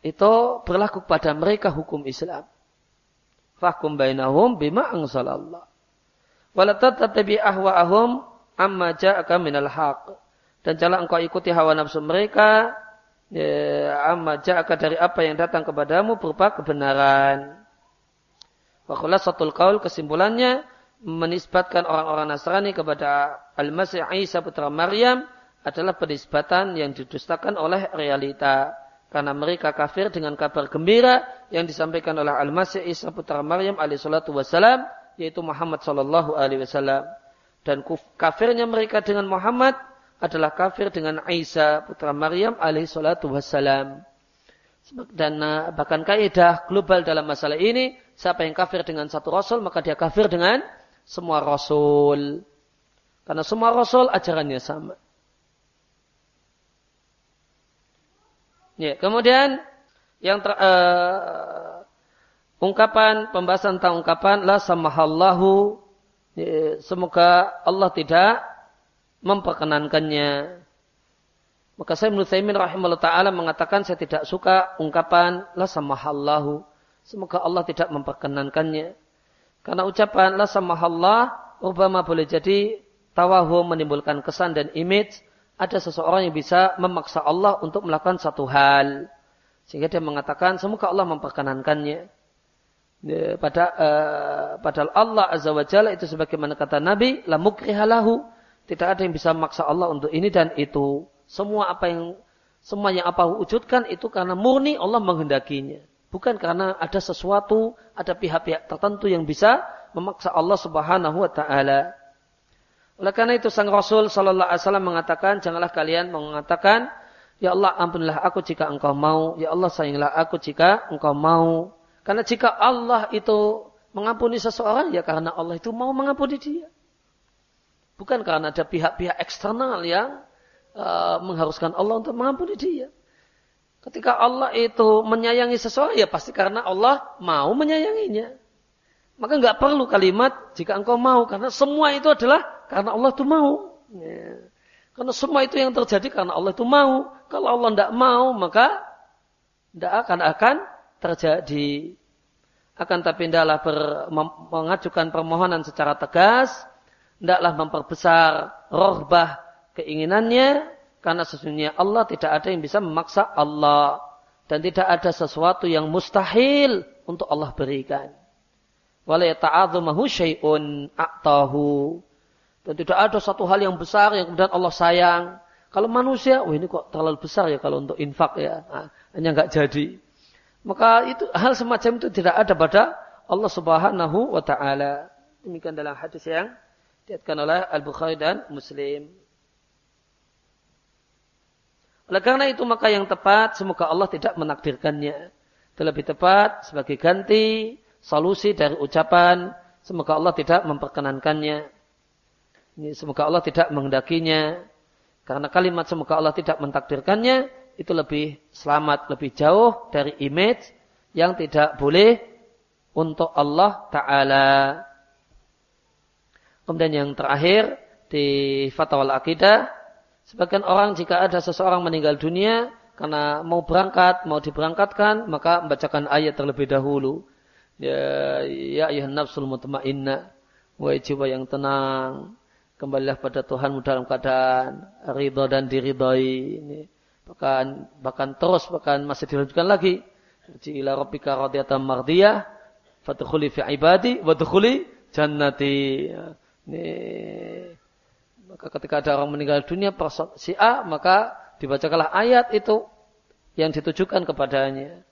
itu berlaku pada mereka hukum Islam. Fahkum bainahum bima angsalallah. Wala tattabi ahwa'ahum amma ja'aka minal haq. Dan jangan engkau ikuti hawa nafsu mereka ya, amma ja'aka dari apa yang datang kepadamu berupa kebenaran. Wa khulasatul qaul kesimpulannya menisbatkan orang-orang Nasrani kepada Al-Masih Isa putra Maryam adalah penisbatan yang didustakan oleh realita. Karena mereka kafir dengan kabar gembira yang disampaikan oleh Al-Masih Isa putra Maryam alaihissalatu wassalam, yaitu Muhammad sallallahu alaihi wasallam. Dan kafirnya mereka dengan Muhammad adalah kafir dengan Isa putra Maryam alaihissalatu wassalam. Dan uh, bahkan kaidah global dalam masalah ini, siapa yang kafir dengan satu rasul, maka dia kafir dengan semua rasul. Karena semua rasul ajarannya sama. Ya, kemudian yang ter, uh, ungkapan pembahasan tentang ungkapan la samahallahu semoga Allah tidak memperkenankannya. Maka saya menurut Thaymin rahimahullah ta'ala mengatakan saya tidak suka ungkapan la samahallahu. Semoga Allah tidak memperkenankannya. Karena ucapan la samahallah Obama boleh jadi tawahum menimbulkan kesan dan image ada seseorang yang bisa memaksa Allah untuk melakukan satu hal sehingga dia mengatakan semoga Allah memperkenankannya pada uh, padahal Allah azza wa jalla itu sebagaimana kata Nabi la mukrihalahu tidak ada yang bisa memaksa Allah untuk ini dan itu semua apa yang semua yang apa wujudkan itu karena murni Allah menghendakinya Bukan karena ada sesuatu, ada pihak-pihak tertentu yang bisa memaksa Allah Subhanahu wa taala. Oleh karena itu sang Rasul sallallahu alaihi wasallam mengatakan, janganlah kalian mengatakan, ya Allah ampunilah aku jika engkau mau, ya Allah sayangilah aku jika engkau mau. Karena jika Allah itu mengampuni seseorang ya karena Allah itu mau mengampuni dia. Bukan karena ada pihak-pihak eksternal yang uh, mengharuskan Allah untuk mengampuni dia. Ketika Allah itu menyayangi seseorang, ya pasti karena Allah mau menyayanginya. Maka nggak perlu kalimat jika engkau mau, karena semua itu adalah karena Allah itu mau. Ya. Karena semua itu yang terjadi karena Allah itu mau. Kalau Allah tidak mau, maka tidak akan akan terjadi. Akan tapi hendaklah mengajukan permohonan secara tegas, hendaklah memperbesar rohbah keinginannya, karena sesungguhnya Allah tidak ada yang bisa memaksa Allah. Dan tidak ada sesuatu yang mustahil untuk Allah berikan. Wala yata'adzumahu syai'un a'tahu. Dan tidak ada satu hal yang besar yang kemudian Allah sayang. Kalau manusia, wah ini kok terlalu besar ya kalau untuk infak ya. Nah, hanya nggak jadi. Maka itu hal semacam itu tidak ada pada Allah Subhanahu wa taala. Demikian dalam hadis yang diatkan oleh Al-Bukhari dan Muslim. Oleh karena itu maka yang tepat semoga Allah tidak menakdirkannya. Terlebih tepat sebagai ganti solusi dari ucapan semoga Allah tidak memperkenankannya. Ini semoga Allah tidak menghendakinya. Karena kalimat semoga Allah tidak mentakdirkannya itu lebih selamat, lebih jauh dari image yang tidak boleh untuk Allah Ta'ala. Kemudian yang terakhir di Fatwa Al-Aqidah Sebagian orang jika ada seseorang meninggal dunia karena mau berangkat, mau diberangkatkan, maka membacakan ayat terlebih dahulu. Ya, ya ayuhan nafsul mutmainnah. Wahai jiwa yang tenang. Kembalilah pada Tuhanmu dalam keadaan ridho dan diridhoi. Ini. Bahkan, bahkan terus, bahkan masih dilanjutkan lagi. Ji ila rabbika radiyatan mardiyah. Fatukhuli fi ibadi. Watukhuli jannati. Ini maka ketika ada orang meninggal dunia si A, maka dibacakanlah ayat itu yang ditujukan kepadanya.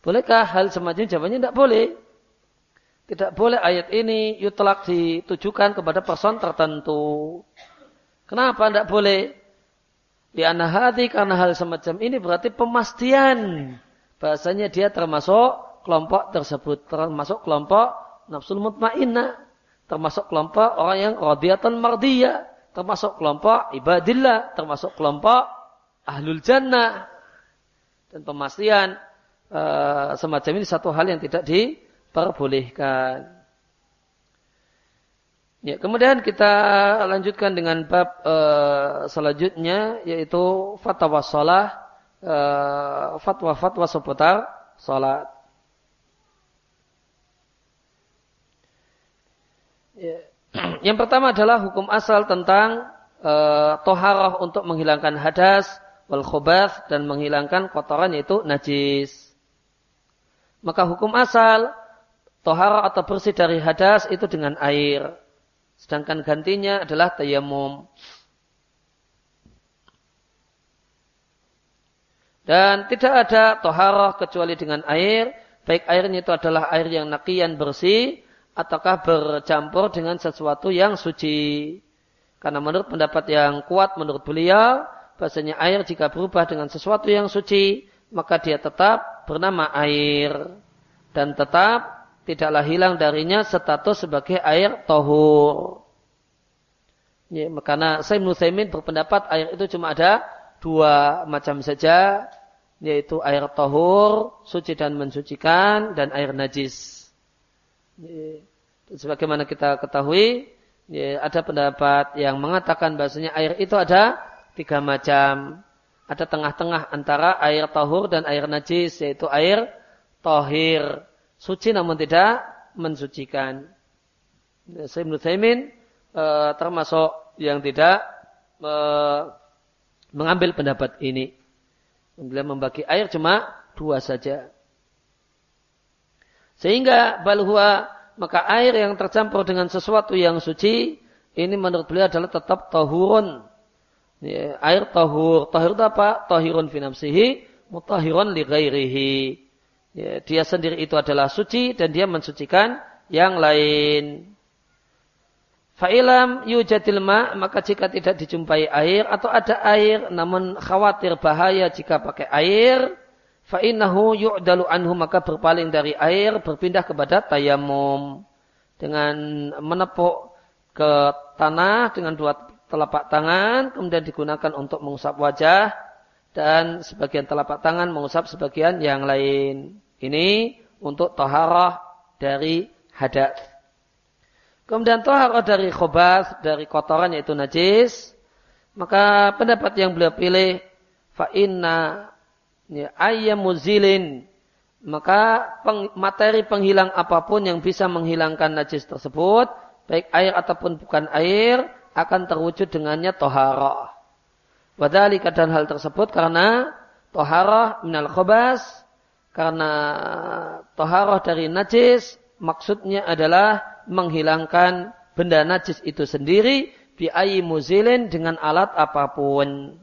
Bolehkah hal semacam jawabannya tidak boleh. Tidak boleh ayat ini yutlak ditujukan kepada person tertentu. Kenapa tidak boleh? Di hati karena hal semacam ini berarti pemastian bahasanya dia termasuk kelompok tersebut, termasuk kelompok nafsul mutmainnah termasuk kelompok orang yang radiyatan mardiyah, termasuk kelompok ibadillah, termasuk kelompok ahlul jannah. Dan pemastian uh, semacam ini satu hal yang tidak diperbolehkan. Ya, kemudian kita lanjutkan dengan bab uh, selanjutnya yaitu fatwa sholat, uh, fatwa-fatwa seputar sholat. Ya. Yang pertama adalah hukum asal tentang e, toharoh untuk menghilangkan hadas, wal khobath, dan menghilangkan kotoran yaitu najis. Maka hukum asal toharoh atau bersih dari hadas itu dengan air. Sedangkan gantinya adalah tayamum. Dan tidak ada toharoh kecuali dengan air. Baik airnya itu adalah air yang nakian bersih ataukah bercampur dengan sesuatu yang suci. Karena menurut pendapat yang kuat menurut beliau, bahasanya air jika berubah dengan sesuatu yang suci, maka dia tetap bernama air. Dan tetap tidaklah hilang darinya status sebagai air tohur. Ya, karena saya Nusaimin berpendapat air itu cuma ada dua macam saja, yaitu air tohur, suci dan mensucikan, dan air najis. Ya, sebagaimana kita ketahui, ya, ada pendapat yang mengatakan bahasanya air itu ada tiga macam. Ada tengah-tengah antara air tahur dan air najis, yaitu air tohir. Suci namun tidak mensucikan. Ya, Saya menurut e, termasuk yang tidak e, mengambil pendapat ini. Beliau membagi air cuma dua saja. Sehingga balhua maka air yang tercampur dengan sesuatu yang suci ini menurut beliau adalah tetap tahurun. Ya, air tahur. Tahur itu apa? Tahirun finamsihi, mutahirun li ghairihi. Ya, dia sendiri itu adalah suci dan dia mensucikan yang lain. Fa'ilam yujadil ma, maka jika tidak dijumpai air atau ada air namun khawatir bahaya jika pakai air, fa'innahu yu'dalu anhu maka berpaling dari air berpindah kepada tayamum dengan menepuk ke tanah dengan dua telapak tangan kemudian digunakan untuk mengusap wajah dan sebagian telapak tangan mengusap sebagian yang lain. Ini untuk toharah dari hadat. Kemudian toharah dari khobath, dari kotoran yaitu najis. Maka pendapat yang beliau pilih, fa'inna ya, ayyamuzilin. Maka peng, materi penghilang apa pun yang bisa menghilangkan najis tersebut, baik air ataupun bukan air, akan terwujud dengannya toharah. Wadhalika dan hal tersebut karena toharah minal khobas, karena toharah dari najis, maksudnya adalah menghilangkan benda najis itu sendiri, biayi muzilin dengan alat apa pun.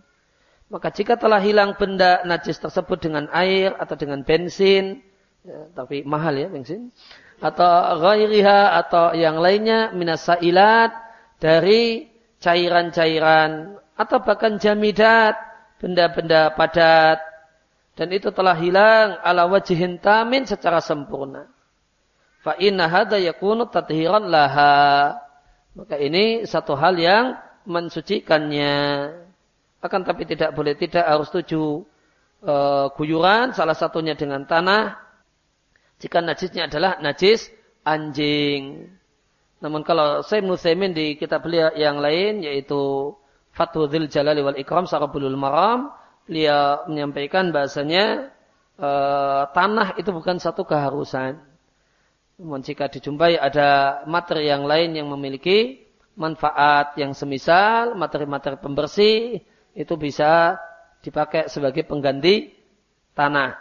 Maka jika telah hilang benda najis tersebut dengan air atau dengan bensin, ya, tapi mahal ya bensin, atau ghairiha atau yang lainnya minasailat dari cairan-cairan atau bahkan jamidat, benda-benda padat, dan itu telah hilang ala wajihin tamin secara sempurna. Fa inna hadha yakunu tathiran laha. Maka ini satu hal yang mensucikannya. Akan tapi tidak boleh tidak harus tujuh e, guyuran, salah satunya dengan tanah. Jika najisnya adalah najis anjing. Namun kalau saya Nusaimin di kitab beliau yang lain yaitu Fathul Jalali wal Ikram Sarabulul Maram, beliau menyampaikan bahasanya e, tanah itu bukan satu keharusan. Namun jika dijumpai ada materi yang lain yang memiliki manfaat yang semisal, materi-materi pembersih, itu bisa dipakai sebagai pengganti tanah.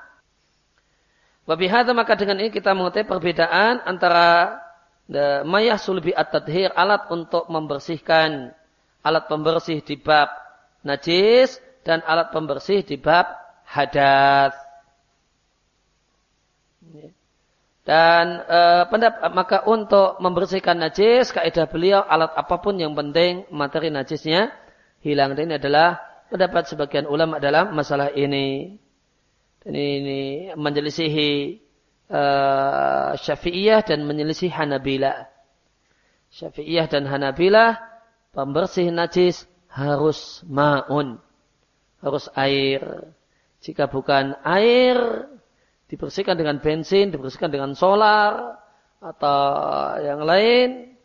Wabihada maka dengan ini kita mengetahui perbedaan antara mayah sulbi at-tadhir, alat untuk membersihkan alat pembersih di bab najis dan alat pembersih di bab hadas. Dan e, pendapat, maka untuk membersihkan najis, kaidah beliau alat apa pun yang penting materi najisnya hilang. Dan ini adalah pendapat sebagian ulama dalam masalah ini. Dan ini menjelisihi e, Syafi'iyah dan menyelisih Hanabilah. Syafi'iyah dan Hanabilah pembersih najis harus maun. Harus air. Jika bukan air, dibersihkan dengan bensin, dibersihkan dengan solar, atau yang lain,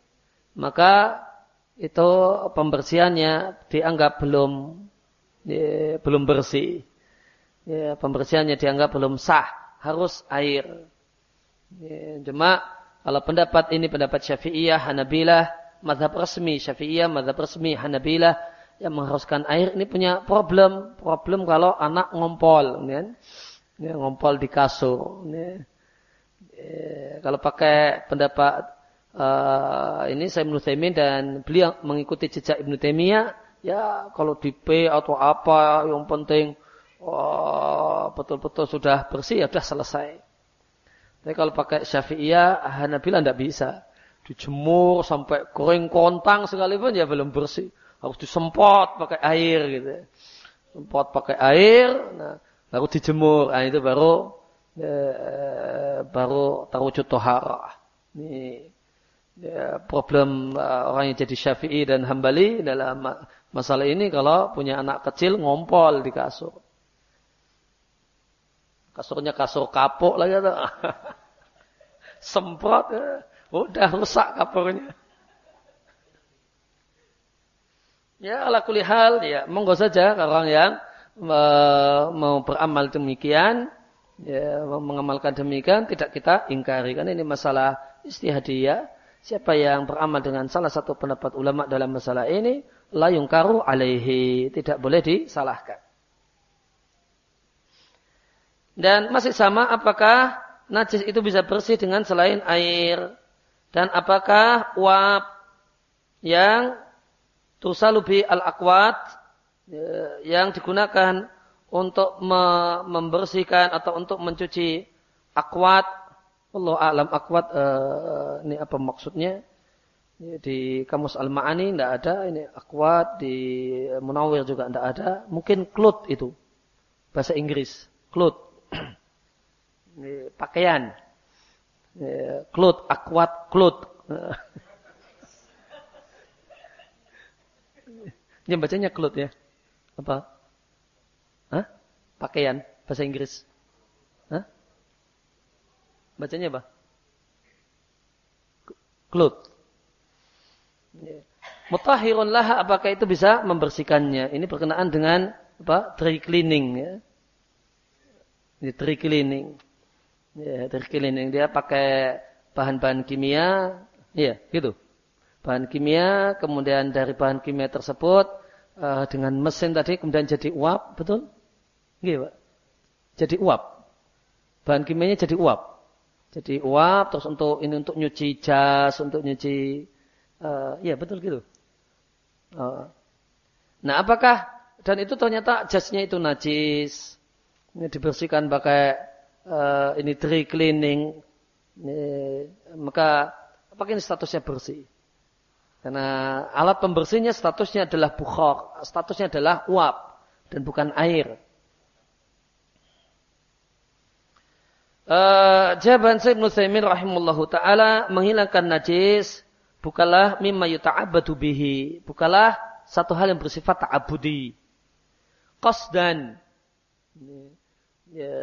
maka itu pembersihannya dianggap belum ya, belum bersih. Ya, pembersihannya dianggap belum sah, harus air. Ya, cuma kalau pendapat ini pendapat Syafi'iyah, Hanabilah, madhab resmi Syafi'iyah, madhab resmi Hanabilah yang mengharuskan air ini punya problem. Problem kalau anak ngompol. Ya. Ya, ngompol di kasur. Ya. Ya, kalau pakai pendapat uh, ini saya Ibnu Taimin dan beliau mengikuti jejak Ibnu Taimiyah ya kalau di P atau apa yang penting betul-betul uh, sudah bersih ya sudah selesai. Tapi kalau pakai Syafi'iyah, Hanabilah tidak bisa dijemur sampai kering kontang sekalipun ya belum bersih. Harus disemprot pakai air gitu. Semprot pakai air, nah, baru dijemur. Nah, itu baru eh, baru terwujud tohara. Ini ya, problem uh, orang yang jadi syafi'i dan hambali dalam masalah ini kalau punya anak kecil ngompol di kasur. Kasurnya kasur kapuk lagi tuh. Semprot. Ya. Udah rusak kapurnya. Ya, ala kuli hal, ya, monggo saja orang yang mau beramal demikian, ya, mengamalkan demikian, tidak kita ingkari. Karena ini masalah istihadiyah. Siapa yang beramal dengan salah satu pendapat ulama dalam masalah ini, layung karu alaihi. Tidak boleh disalahkan. Dan masih sama apakah najis itu bisa bersih dengan selain air. Dan apakah uap yang tusalubi al-akwat ya, yang digunakan untuk membersihkan atau untuk mencuci akwat. Allah alam akwat uh, ini apa maksudnya? Ya, di kamus al-ma'ani tidak ada ini akwat di munawir juga tidak ada. Mungkin klut itu bahasa Inggris klut. Pakaian. Klut, akwat, klut. Ini bacanya klut ya. Apa? Hah? Pakaian bahasa Inggris. Hah? Bacanya apa? Cloth. Ya. Mutahhirun laha apakah itu bisa membersihkannya? Ini berkenaan dengan apa? Dry cleaning ya. Ini dry cleaning. Ya, dry cleaning dia pakai bahan-bahan kimia, ya, gitu. Bahan kimia, kemudian dari bahan kimia tersebut uh, dengan mesin tadi kemudian jadi uap, betul? Iya, Pak. Jadi uap. Bahan kimianya jadi uap. Jadi uap terus untuk ini untuk nyuci jas, untuk nyuci uh, ya betul gitu. Uh, nah, apakah dan itu ternyata jasnya itu najis. Ini dibersihkan pakai uh, ini dry cleaning. Ini, maka apakah ini statusnya bersih? Karena alat pembersihnya statusnya adalah bukhar, statusnya adalah uap dan bukan air. Uh, jawaban Syekh Nusaimin rahimullahu taala menghilangkan najis bukalah mimma yuta'abbadu bihi, bukalah satu hal yang bersifat ta'abudi. Qasdan ya,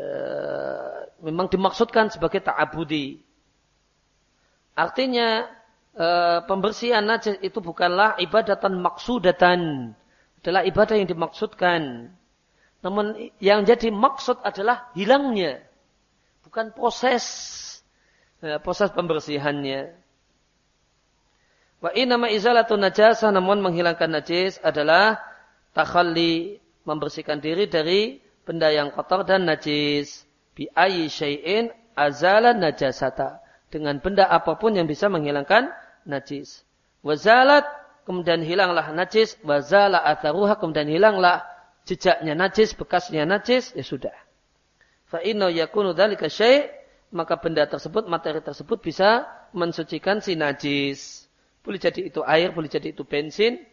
memang dimaksudkan sebagai ta'abudi. Artinya uh, pembersihan najis itu bukanlah ibadatan maksudatan, adalah ibadah yang dimaksudkan. Namun yang jadi maksud adalah hilangnya bukan proses ya, proses pembersihannya. Wa inama izalatun najasah namun menghilangkan najis adalah takhalli membersihkan diri dari benda yang kotor dan najis bi ayyi syai'in azala najasata dengan benda apa pun yang bisa menghilangkan najis. Wazalat kemudian hilanglah najis, wazala atharuha kemudian hilanglah jejaknya najis, bekasnya najis, ya sudah. Fa inna yakunu dzalika syai' maka benda tersebut, materi tersebut bisa mensucikan si najis. Boleh jadi itu air, boleh jadi itu bensin,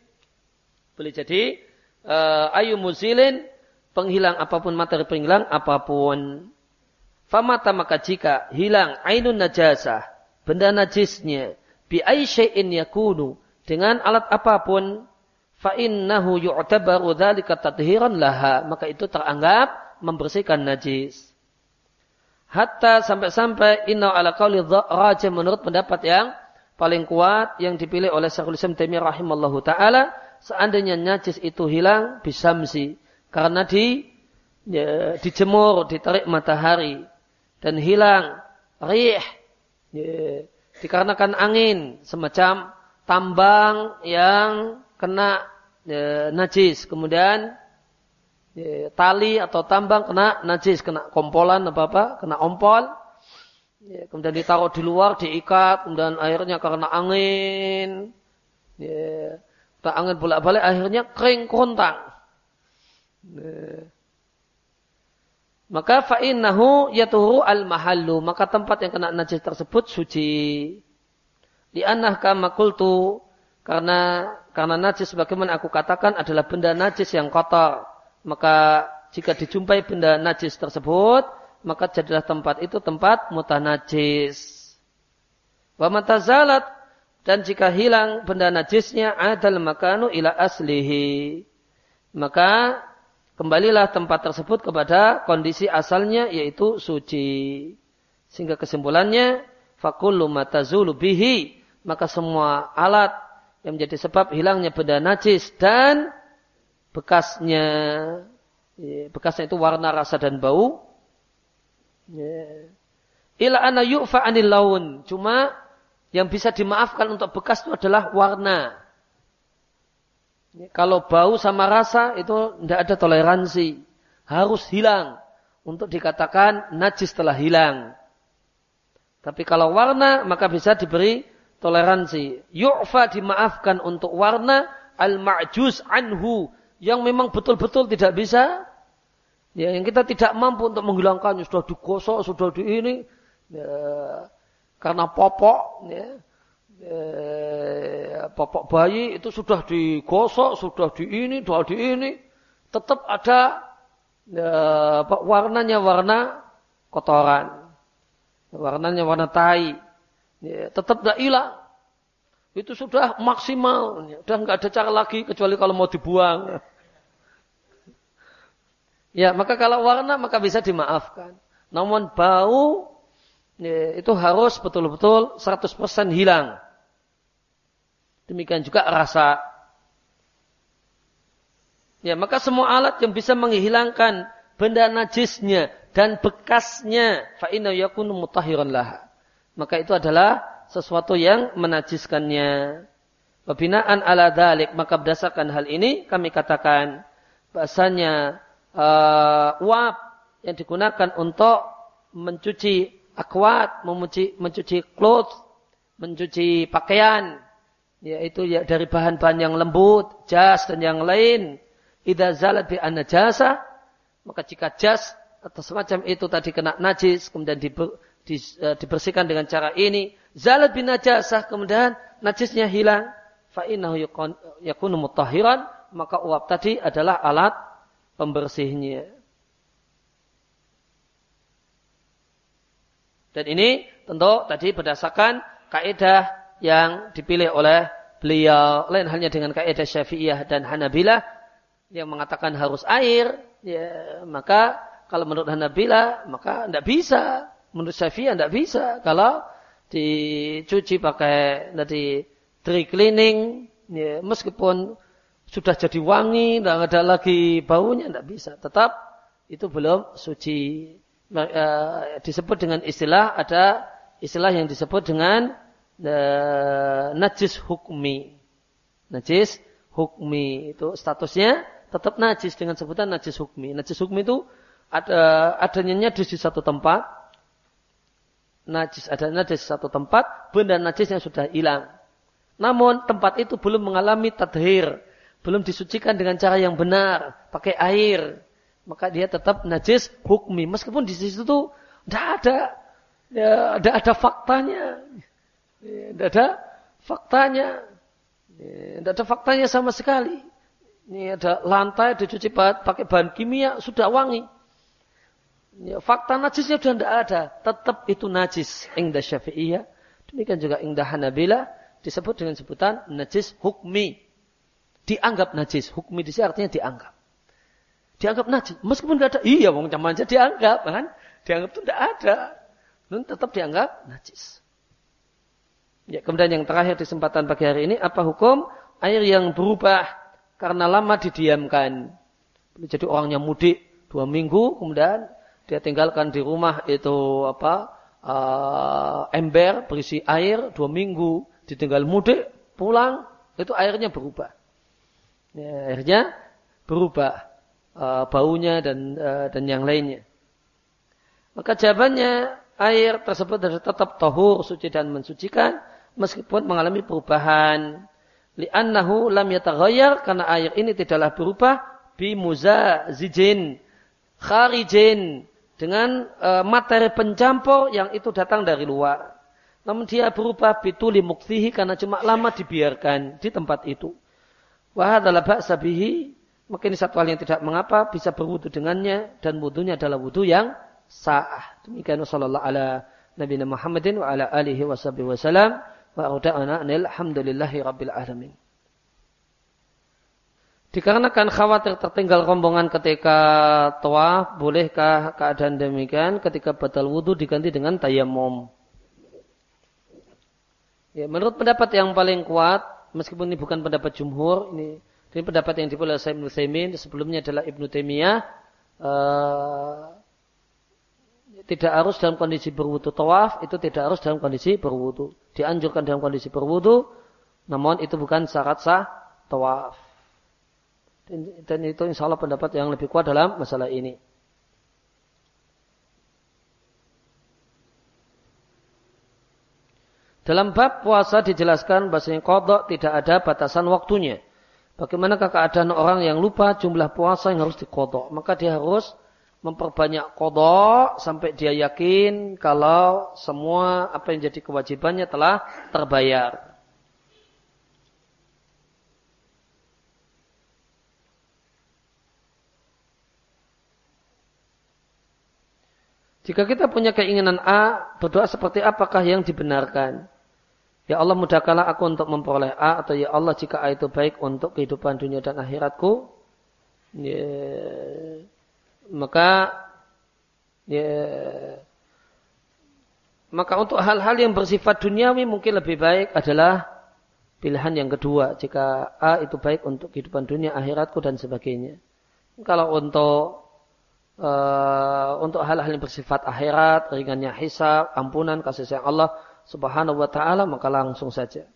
boleh jadi uh, ayu muzilin, penghilang apa pun materi penghilang apa pun. Famata maka jika hilang ainun najasah, benda najisnya, bi syai'in yakunu, dengan alat apa pun, fa innahu yu'tabaru dzalika tadhiran laha, maka itu teranggap membersihkan najis. Hatta sampai-sampai inna ala qawli raja menurut pendapat yang paling kuat yang dipilih oleh Syekhul Islam Taimiyah rahimallahu taala seandainya najis itu hilang bisamsi. Karena di ya, dijemur ditarik matahari dan hilang rih ya, dikarenakan angin semacam tambang yang kena ya, najis kemudian ya, tali atau tambang kena najis, kena kompolan apa apa, kena ompol. Ya, kemudian ditaruh di luar, diikat, kemudian akhirnya karena angin, ya, angin bolak-balik, akhirnya kering kontang. Ya. Maka fa'innahu yatuhu al-mahallu. Maka tempat yang kena najis tersebut suci. Li'annah kama kultu. Karena, karena najis sebagaimana aku katakan adalah benda najis yang kotor maka jika dijumpai benda najis tersebut, maka jadilah tempat itu tempat mutanajis. Wa matazalat dan jika hilang benda najisnya adal makanu ila aslihi. Maka kembalilah tempat tersebut kepada kondisi asalnya yaitu suci. Sehingga kesimpulannya fakullu matazulu bihi maka semua alat yang menjadi sebab hilangnya benda najis dan bekasnya, ya, bekasnya itu warna, rasa dan bau. Ila ana yu'fa anil laun. Cuma yang bisa dimaafkan untuk bekas itu adalah warna. Ya, kalau bau sama rasa itu tidak ada toleransi. Harus hilang. Untuk dikatakan najis telah hilang. Tapi kalau warna maka bisa diberi toleransi. Yu'fa dimaafkan untuk warna al-ma'juz anhu yang memang betul-betul tidak bisa, ya, yang kita tidak mampu untuk menghilangkannya, sudah digosok, sudah di ini, ya, karena popok, ya, ya, popok bayi itu sudah digosok, sudah di ini, sudah di ini, tetap ada ya, warnanya warna kotoran, warnanya warna tai, ya, tetap tidak hilang. Itu sudah maksimal, sudah nggak ada cara lagi kecuali kalau mau dibuang. Ya, maka kalau warna maka bisa dimaafkan. Namun bau ya, itu harus betul-betul 100% hilang. Demikian juga rasa. Ya, maka semua alat yang bisa menghilangkan benda najisnya dan bekasnya fa inna yakunu mutahhiran lah. Maka itu adalah sesuatu yang menajiskannya. Pembinaan ala dalik, maka berdasarkan hal ini kami katakan bahasanya uh, uap yang digunakan untuk mencuci akwat, mencuci, mencuci clothes, mencuci pakaian, yaitu ya dari bahan-bahan yang lembut, jas dan yang lain. Idza zalat bi jasa, maka jika jas atau semacam itu tadi kena najis, kemudian diber, di, uh, dibersihkan dengan cara ini, zalat bin najasah, kemudian najisnya hilang, fa'inahu yakunu mutahiran, maka uap tadi adalah alat pembersihnya. Dan ini tentu tadi berdasarkan kaidah yang dipilih oleh beliau. Lain halnya dengan kaidah Syafi'iyah dan Hanabilah yang mengatakan harus air, ya, maka kalau menurut Hanabilah maka tidak bisa. Menurut Syafi'iyah tidak bisa. Kalau dicuci pakai tadi dry cleaning, ya, meskipun sudah jadi wangi, tidak ada lagi baunya, tidak bisa. Tetap itu belum suci. E, disebut dengan istilah, ada istilah yang disebut dengan najis hukmi. Najis hukmi itu statusnya tetap najis dengan sebutan najis hukmi. Najis hukmi itu ada adanya najis di satu tempat, najis ada najis di satu tempat, benda najis yang sudah hilang. Namun tempat itu belum mengalami tadhir. Belum disucikan dengan cara yang benar. Pakai air. Maka dia tetap najis hukmi. Meskipun di situ tuh tidak ada. Ya, tidak ada faktanya. Tidak ya, ada faktanya. Tidak ya, ada faktanya sama sekali. Ini ada lantai dicuci pakai bahan kimia sudah wangi. Ya, fakta najisnya sudah tidak ada. Tetap itu najis. Ingda syafi'iyah. Demikian juga ingda hanabilah disebut dengan sebutan najis hukmi. Dianggap najis. Hukmi di sini artinya dianggap. Dianggap najis. Meskipun tidak ada. Iya, wong zaman aja dianggap. Kan? Dianggap itu tidak ada. Namun tetap dianggap najis. Ya, kemudian yang terakhir di kesempatan pagi hari ini. Apa hukum air yang berubah karena lama didiamkan. Jadi orangnya mudik dua minggu. Kemudian dia tinggalkan di rumah itu apa uh, ember berisi air dua minggu ditinggal mudik, pulang, itu airnya berubah. Ya, airnya berubah uh, baunya dan uh, dan yang lainnya. Maka jawabannya air tersebut tetap tahur, suci dan mensucikan meskipun mengalami perubahan. Li'annahu lam yataghayyar karena air ini tidaklah berubah bi muzazijin kharijin dengan uh, materi pencampur yang itu datang dari luar. Namun dia berubah bituli muktihi karena cuma lama dibiarkan di tempat itu. Wahadalah ba'sa bihi. Maka ini satu hal yang tidak mengapa bisa berwudu dengannya. Dan wudunya adalah wudu yang sah. Demikian sallallahu ala Nabi Muhammadin wa ala alihi wa sahbihi wa alhamdulillahi rabbil alamin. Dikarenakan khawatir tertinggal rombongan ketika tawaf, bolehkah keadaan demikian ketika batal wudhu diganti dengan tayamum? Ya, menurut pendapat yang paling kuat, meskipun ini bukan pendapat jumhur, ini, ini pendapat yang dipilih oleh Taimin, sebelumnya adalah Ibnu Taimiyah, uh, tidak harus dalam kondisi berwudu tawaf, itu tidak harus dalam kondisi berwudu. Dianjurkan dalam kondisi berwudu, namun itu bukan syarat sah tawaf. Dan, itu insya Allah pendapat yang lebih kuat dalam masalah ini. Dalam bab puasa dijelaskan bahasanya kodok tidak ada batasan waktunya. Bagaimanakah keadaan orang yang lupa jumlah puasa yang harus dikodok? Maka dia harus memperbanyak kodok sampai dia yakin kalau semua apa yang jadi kewajibannya telah terbayar. Jika kita punya keinginan A, berdoa seperti apakah yang dibenarkan? Ya Allah mudahkanlah aku untuk memperoleh A atau ya Allah jika A itu baik untuk kehidupan dunia dan akhiratku. Ya, maka ya, maka untuk hal-hal yang bersifat duniawi mungkin lebih baik adalah pilihan yang kedua. Jika A itu baik untuk kehidupan dunia, akhiratku dan sebagainya. Kalau untuk uh, untuk hal-hal yang bersifat akhirat, ringannya hisab, ampunan, kasih sayang Allah subhanahu wa ta'ala, maka langsung saja.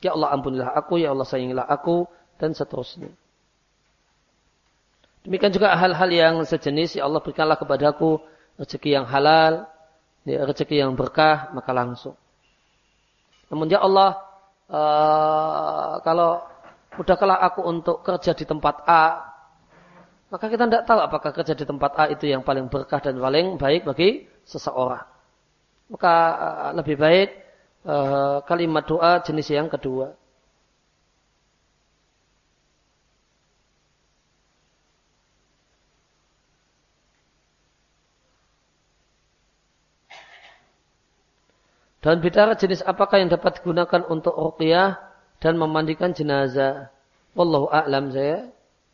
Ya Allah ampunilah aku, ya Allah sayangilah aku, dan seterusnya. Demikian juga hal-hal yang sejenis, ya Allah berikanlah kepadaku rezeki yang halal, ya, rezeki yang berkah, maka langsung. Namun ya Allah, uh, kalau mudahkanlah aku untuk kerja di tempat A, maka kita tidak tahu apakah kerja di tempat A itu yang paling berkah dan paling baik bagi seseorang. Maka uh, lebih baik uh, kalimat doa jenis yang kedua. Dan bicara jenis apakah yang dapat digunakan untuk ruqyah dan memandikan jenazah. Wallahu a'lam saya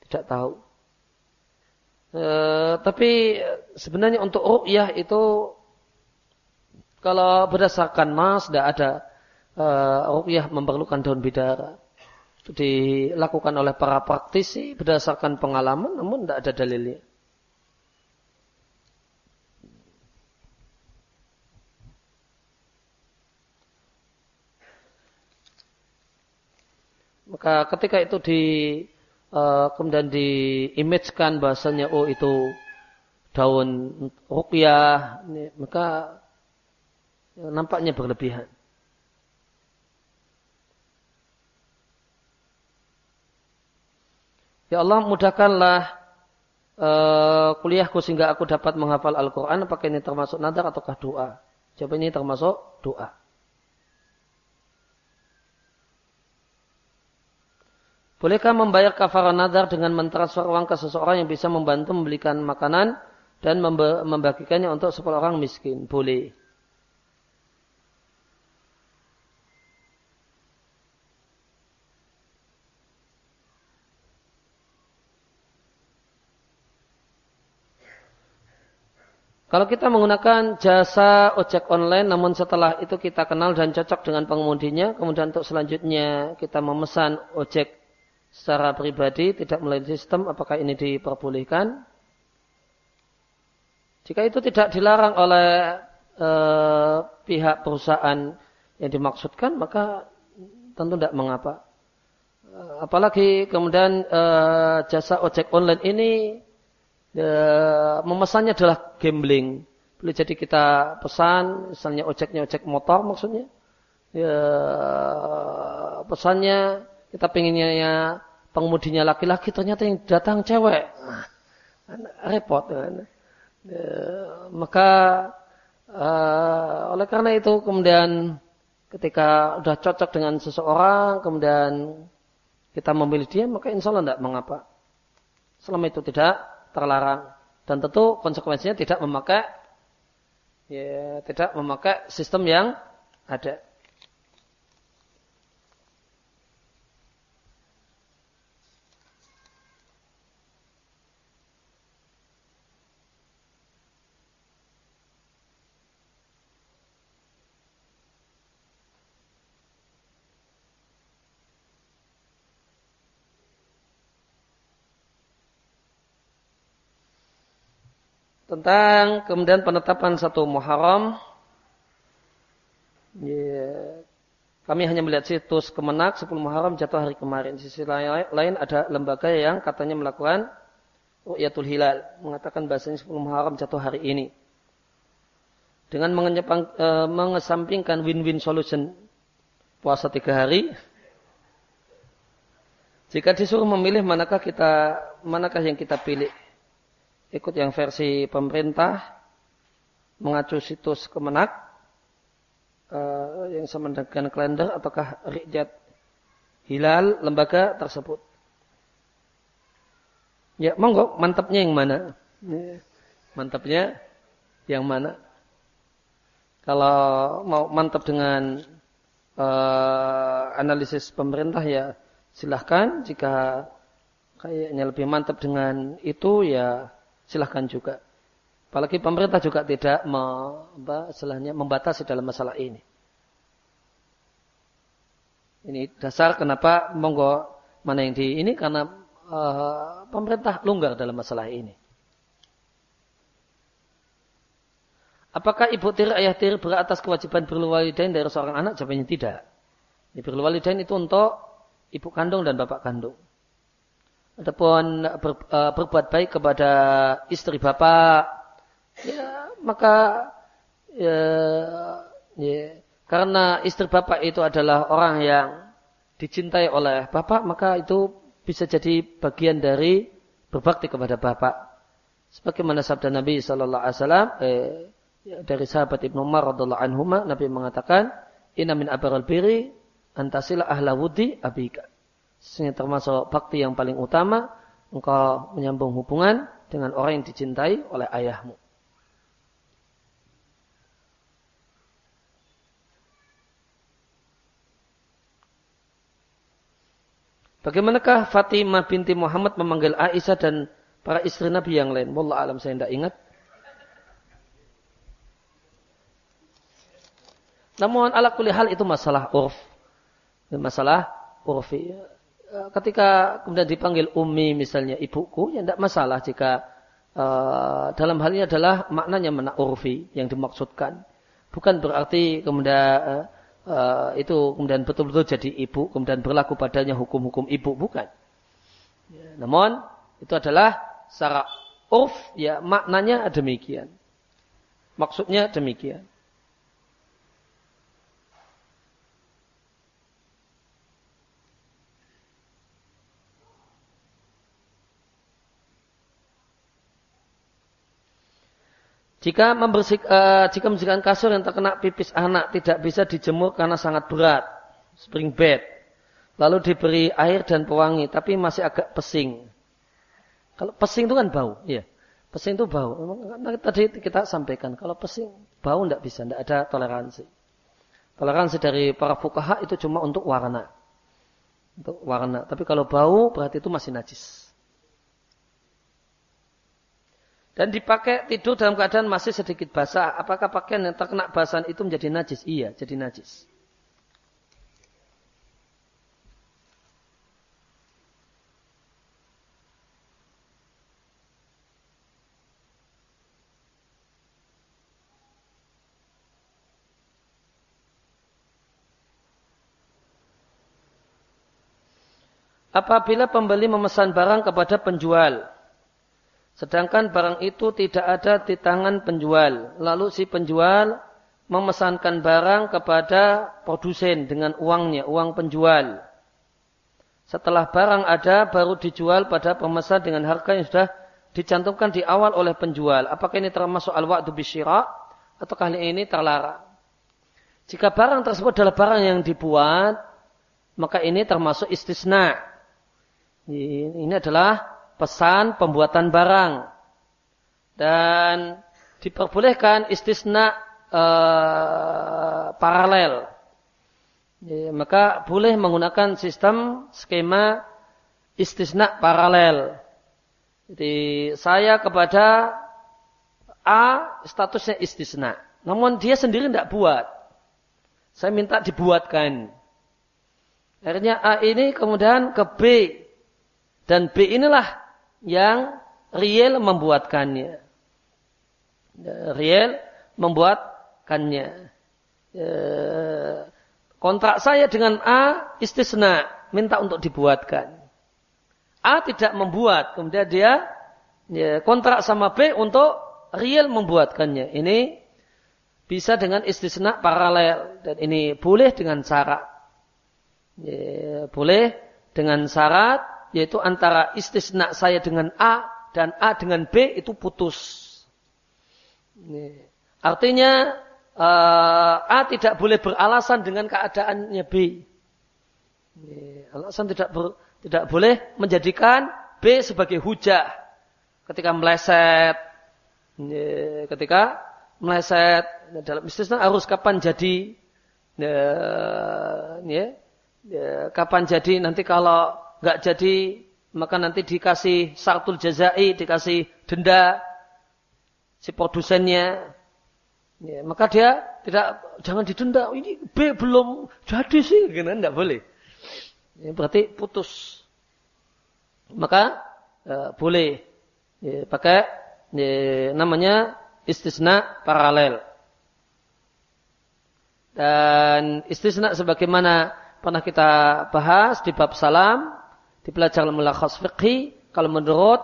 tidak tahu. E, tapi sebenarnya untuk ruqyah itu kalau berdasarkan mas tidak ada uh, ruqyah memerlukan daun bidara. Itu dilakukan oleh para praktisi berdasarkan pengalaman namun tidak ada dalilnya. Maka ketika itu di uh, kemudian bahasanya oh itu daun ruqyah maka Ya, nampaknya berlebihan. Ya Allah mudahkanlah uh, kuliahku sehingga aku dapat menghafal Al-Quran. Apakah ini termasuk nadar ataukah doa? Jawabannya ini termasuk doa. Bolehkah membayar kafarah nadar dengan mentransfer uang ke seseorang yang bisa membantu membelikan makanan dan membagikannya untuk sepuluh orang miskin? Boleh. Kalau kita menggunakan jasa ojek online, namun setelah itu kita kenal dan cocok dengan pengemudinya, kemudian untuk selanjutnya kita memesan ojek secara pribadi, tidak melalui sistem, apakah ini diperbolehkan? Jika itu tidak dilarang oleh e, pihak perusahaan yang dimaksudkan, maka tentu tidak mengapa. Apalagi kemudian e, jasa ojek online ini ya, memesannya adalah gambling. Boleh jadi kita pesan, misalnya ojeknya ojek motor maksudnya. Ya, pesannya kita pengennya ya, pengemudinya laki-laki ternyata yang datang cewek. Repot. Kan? Ya, maka uh, oleh karena itu kemudian ketika sudah cocok dengan seseorang, kemudian kita memilih dia, maka insya Allah tidak mengapa. Selama itu tidak terlarang dan tentu konsekuensinya tidak memakai ya tidak memakai sistem yang ada. Tentang kemudian penetapan satu Muharram. Ya, kami hanya melihat situs Kemenak 10 Muharram jatuh hari kemarin. Sisi lain ada lembaga yang katanya melakukan Ru'yatul Hilal. Mengatakan bahasanya 10 Muharram jatuh hari ini. Dengan e, mengesampingkan win-win solution puasa tiga hari. Jika disuruh memilih manakah kita manakah yang kita pilih? Ikut yang versi pemerintah mengacu situs kemenak uh, yang sama dengan kalender ataukah Rijat Hilal lembaga tersebut. Ya, monggo mantapnya yang mana? Ya, mantapnya yang mana? Kalau mau mantap dengan uh, analisis pemerintah ya silahkan jika kayaknya lebih mantap dengan itu ya silahkan juga. Apalagi pemerintah juga tidak me, apa, membatasi dalam masalah ini. Ini dasar kenapa monggo mana yang di ini karena uh, pemerintah longgar dalam masalah ini. Apakah ibu tiri ayah tiri beratas kewajiban berluwalidain dari seorang anak? Jawabannya tidak. Ini berluwalidain itu untuk ibu kandung dan bapak kandung. Adapun ber, uh, berbuat baik kepada istri bapak, ya maka ya, ya, karena istri bapak itu adalah orang yang dicintai oleh bapak, maka itu bisa jadi bagian dari berbakti kepada bapak. Sebagaimana sabda Nabi Wasallam eh, ya, dari sahabat Ibnu Umar radhiallahu anhu, Nabi mengatakan, Inna min abaral biri antasila ahla wudi abika. Sesungguhnya termasuk bakti yang paling utama, engkau menyambung hubungan dengan orang yang dicintai oleh ayahmu. Bagaimanakah Fatimah binti Muhammad memanggil Aisyah dan para istri Nabi yang lain? Wallah alam saya tidak ingat. Namun ala kulihal itu masalah urf. Masalah urfi. Eh, ketika kemudian dipanggil umi misalnya ibuku, ya tidak masalah jika uh, dalam hal ini adalah maknanya menakurfi yang dimaksudkan. Bukan berarti kemudian uh, itu kemudian betul-betul jadi ibu, kemudian berlaku padanya hukum-hukum ibu, bukan. Ya, namun itu adalah secara urf, ya maknanya demikian. Maksudnya demikian. Jika membersih, uh, jika membersihkan kasur yang terkena pipis anak tidak bisa dijemur karena sangat berat, spring bed, lalu diberi air dan pewangi, tapi masih agak pesing. Kalau pesing itu kan bau, ya. Pesing itu bau. Tadi kita sampaikan kalau pesing bau tidak bisa, tidak ada toleransi. Toleransi dari para fukaha itu cuma untuk warna, untuk warna. Tapi kalau bau berarti itu masih najis. Dan dipakai tidur dalam keadaan masih sedikit basah. Apakah pakaian yang terkena basahan itu menjadi najis? Iya, jadi najis. Apabila pembeli memesan barang kepada penjual, Sedangkan barang itu tidak ada di tangan penjual. Lalu si penjual memesankan barang kepada produsen dengan uangnya, uang penjual. Setelah barang ada, baru dijual pada pemesan dengan harga yang sudah dicantumkan di awal oleh penjual. Apakah ini termasuk al-wa'du bisyira atau kali ini terlarang? Jika barang tersebut adalah barang yang dibuat, maka ini termasuk istisna. Ini adalah pesan pembuatan barang dan diperbolehkan istisna e, paralel. Ya, maka boleh menggunakan sistem skema istisna paralel. Jadi saya kepada A statusnya istisna. Namun dia sendiri tidak buat. Saya minta dibuatkan. Akhirnya A ini kemudian ke B. Dan B inilah yang real membuatkannya. Real membuatkannya. E, kontrak saya dengan A istisna, minta untuk dibuatkan. A tidak membuat, kemudian dia ya, kontrak sama B untuk real membuatkannya. Ini bisa dengan istisna paralel dan ini boleh dengan syarat. Ya, boleh dengan syarat yaitu antara istisna saya dengan A dan A dengan B itu putus. Artinya uh, A tidak boleh beralasan dengan keadaannya B. Alasan tidak ber, tidak boleh menjadikan B sebagai hujah ketika meleset. Ketika meleset dalam istisna harus kapan jadi. Ya, Ya, kapan jadi nanti kalau nggak jadi maka nanti dikasih sartul jazai, dikasih denda si produsennya. Ya, maka dia tidak jangan didenda. Ini B belum jadi sih, gitu enggak boleh. Ya, berarti putus. Maka e, boleh ya, pakai ya, namanya istisna paralel. Dan istisna sebagaimana pernah kita bahas di bab salam, di pelajaran mulakhas fiqhi, kalau menurut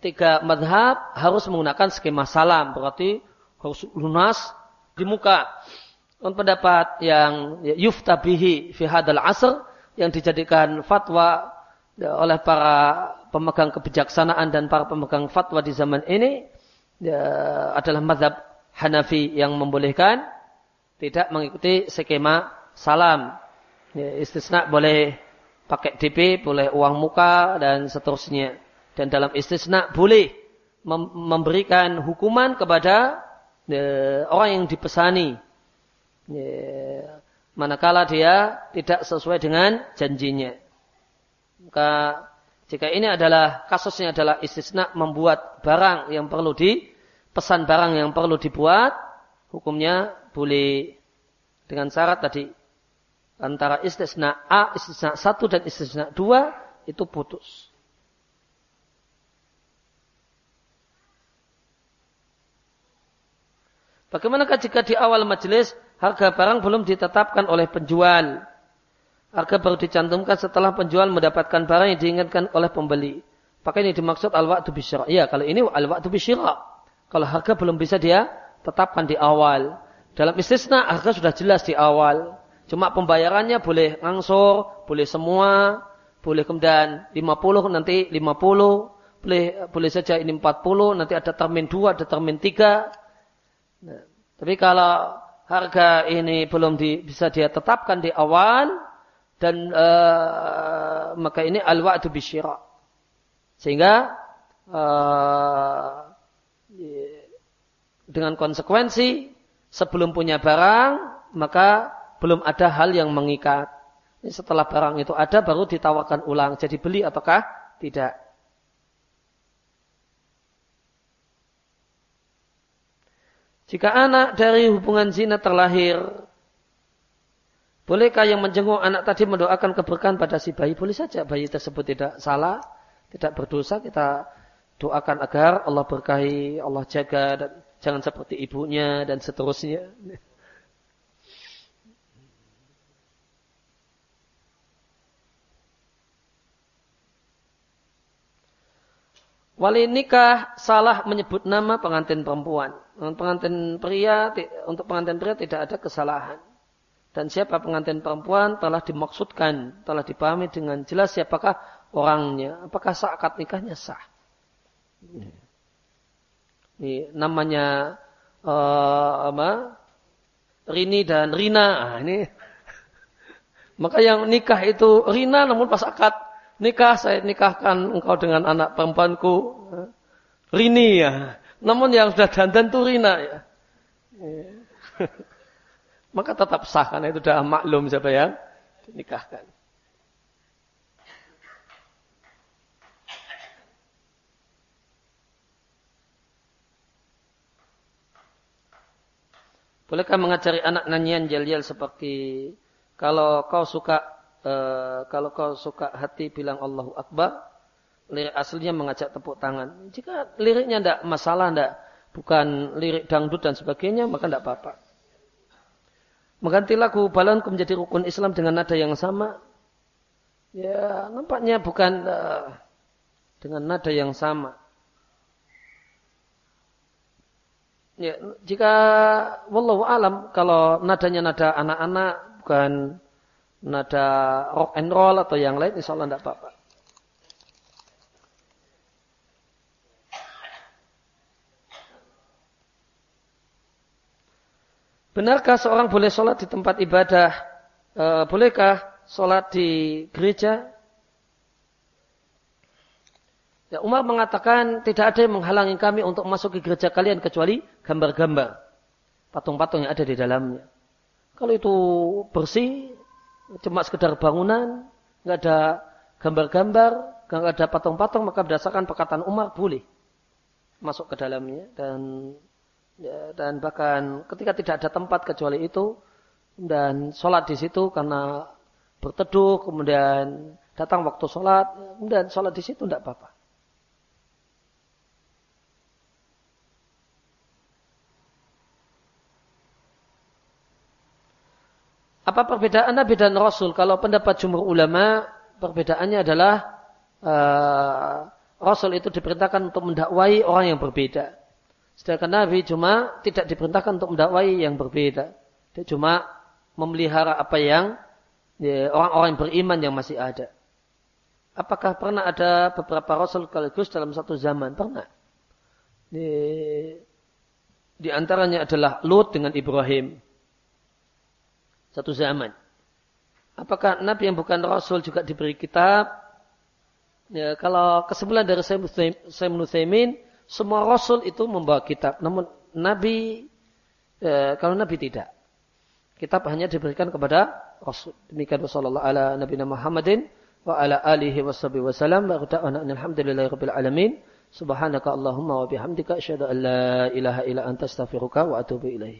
tiga madhab harus menggunakan skema salam, berarti harus lunas di muka. Dan pendapat yang ya, yuftabihi fi hadal asr yang dijadikan fatwa ya, oleh para pemegang kebijaksanaan dan para pemegang fatwa di zaman ini ya, adalah madhab Hanafi yang membolehkan tidak mengikuti skema salam. Ya, istisna boleh pakai DP, boleh uang muka dan seterusnya. Dan dalam istisna boleh mem memberikan hukuman kepada ya, orang yang dipesani. Ya, manakala dia tidak sesuai dengan janjinya. Maka jika ini adalah kasusnya adalah istisna membuat barang yang perlu di pesan barang yang perlu dibuat, hukumnya boleh dengan syarat tadi antara istisna A, istisna 1 dan istisna 2 itu putus. Bagaimanakah jika di awal majelis harga barang belum ditetapkan oleh penjual? Harga baru dicantumkan setelah penjual mendapatkan barang yang diinginkan oleh pembeli. Pakai ini dimaksud al-wa'tu bisyira. Iya, kalau ini al-wa'tu bisyira. Kalau harga belum bisa dia tetapkan di awal. Dalam istisna harga sudah jelas di awal. Cuma pembayarannya boleh ngangsur, boleh semua, boleh kemudian 50 nanti 50, boleh boleh saja ini 40, nanti ada termin 2, ada termin 3. Nah, tapi kalau harga ini belum di, bisa dia tetapkan di awal dan uh, maka ini al-wa'du bisyira. Sehingga uh, dengan konsekuensi sebelum punya barang maka belum ada hal yang mengikat. Setelah barang itu ada baru ditawarkan ulang. Jadi beli ataukah tidak. Jika anak dari hubungan zina terlahir, bolehkah yang menjenguk anak tadi mendoakan keberkahan pada si bayi? Boleh saja bayi tersebut tidak salah, tidak berdosa. Kita doakan agar Allah berkahi, Allah jaga dan jangan seperti ibunya dan seterusnya. Wali nikah salah menyebut nama pengantin perempuan. Pengantin pria untuk pengantin pria tidak ada kesalahan. Dan siapa pengantin perempuan telah dimaksudkan, telah dipahami dengan jelas siapakah orangnya. Apakah sah akad nikahnya sah. Ini namanya uh, apa? Rini dan Rina. Nah, ini maka yang nikah itu Rina namun pas akad nikah saya nikahkan engkau dengan anak perempuanku Rini ya. Namun yang sudah dandan itu Rina ya. Maka tetap sah karena itu sudah maklum siapa yang dinikahkan. Bolehkah mengajari anak nanyian jel-jel seperti kalau kau suka e, kalau kau suka hati bilang Allahu Akbar, lirik aslinya mengajak tepuk tangan. Jika liriknya tidak masalah, tidak bukan lirik dangdut dan sebagainya, maka tidak apa-apa. Mengganti lagu balonku menjadi rukun Islam dengan nada yang sama. Ya, nampaknya bukan uh, dengan nada yang sama. Ya, jika wallahu alam kalau nadanya nada anak-anak bukan nada rock and roll atau yang lain, insya Allah tidak apa-apa. Benarkah seorang boleh sholat di tempat ibadah? E, bolehkah sholat di gereja? Ya, Umar mengatakan tidak ada yang menghalangi kami untuk masuk ke gereja kalian kecuali gambar-gambar. Patung-patung yang ada di dalamnya. Kalau itu bersih, cuma sekedar bangunan, nggak ada gambar-gambar, nggak ada patung-patung, maka berdasarkan perkataan Umar boleh masuk ke dalamnya dan ya, dan bahkan ketika tidak ada tempat kecuali itu dan sholat di situ karena berteduh kemudian datang waktu sholat dan sholat di situ tidak apa-apa. Apa perbedaan Nabi dan Rasul? Kalau pendapat jumhur ulama, perbedaannya adalah uh, Rasul itu diperintahkan untuk mendakwai orang yang berbeda. Sedangkan Nabi cuma tidak diperintahkan untuk mendakwai yang berbeda. Dia cuma memelihara apa yang ya, orang-orang ya, beriman yang masih ada. Apakah pernah ada beberapa Rasul sekaligus dalam satu zaman? Pernah. Di, di antaranya adalah Lut dengan Ibrahim satu zaman. Apakah Nabi yang bukan Rasul juga diberi kitab? Ya, kalau kesimpulan dari Sayyid Nuthaimin, semua Rasul itu membawa kitab. Namun Nabi, ya, kalau Nabi tidak. Kitab hanya diberikan kepada Rasul. Demikian wasallallahu ala Nabi Muhammadin wa ala alihi washabihi wasallam wa ta'ala alhamdulillahi rabbil alamin. Subhanaka Allahumma wa bihamdika asyhadu an la ilaha illa anta astaghfiruka wa atubu ilaih.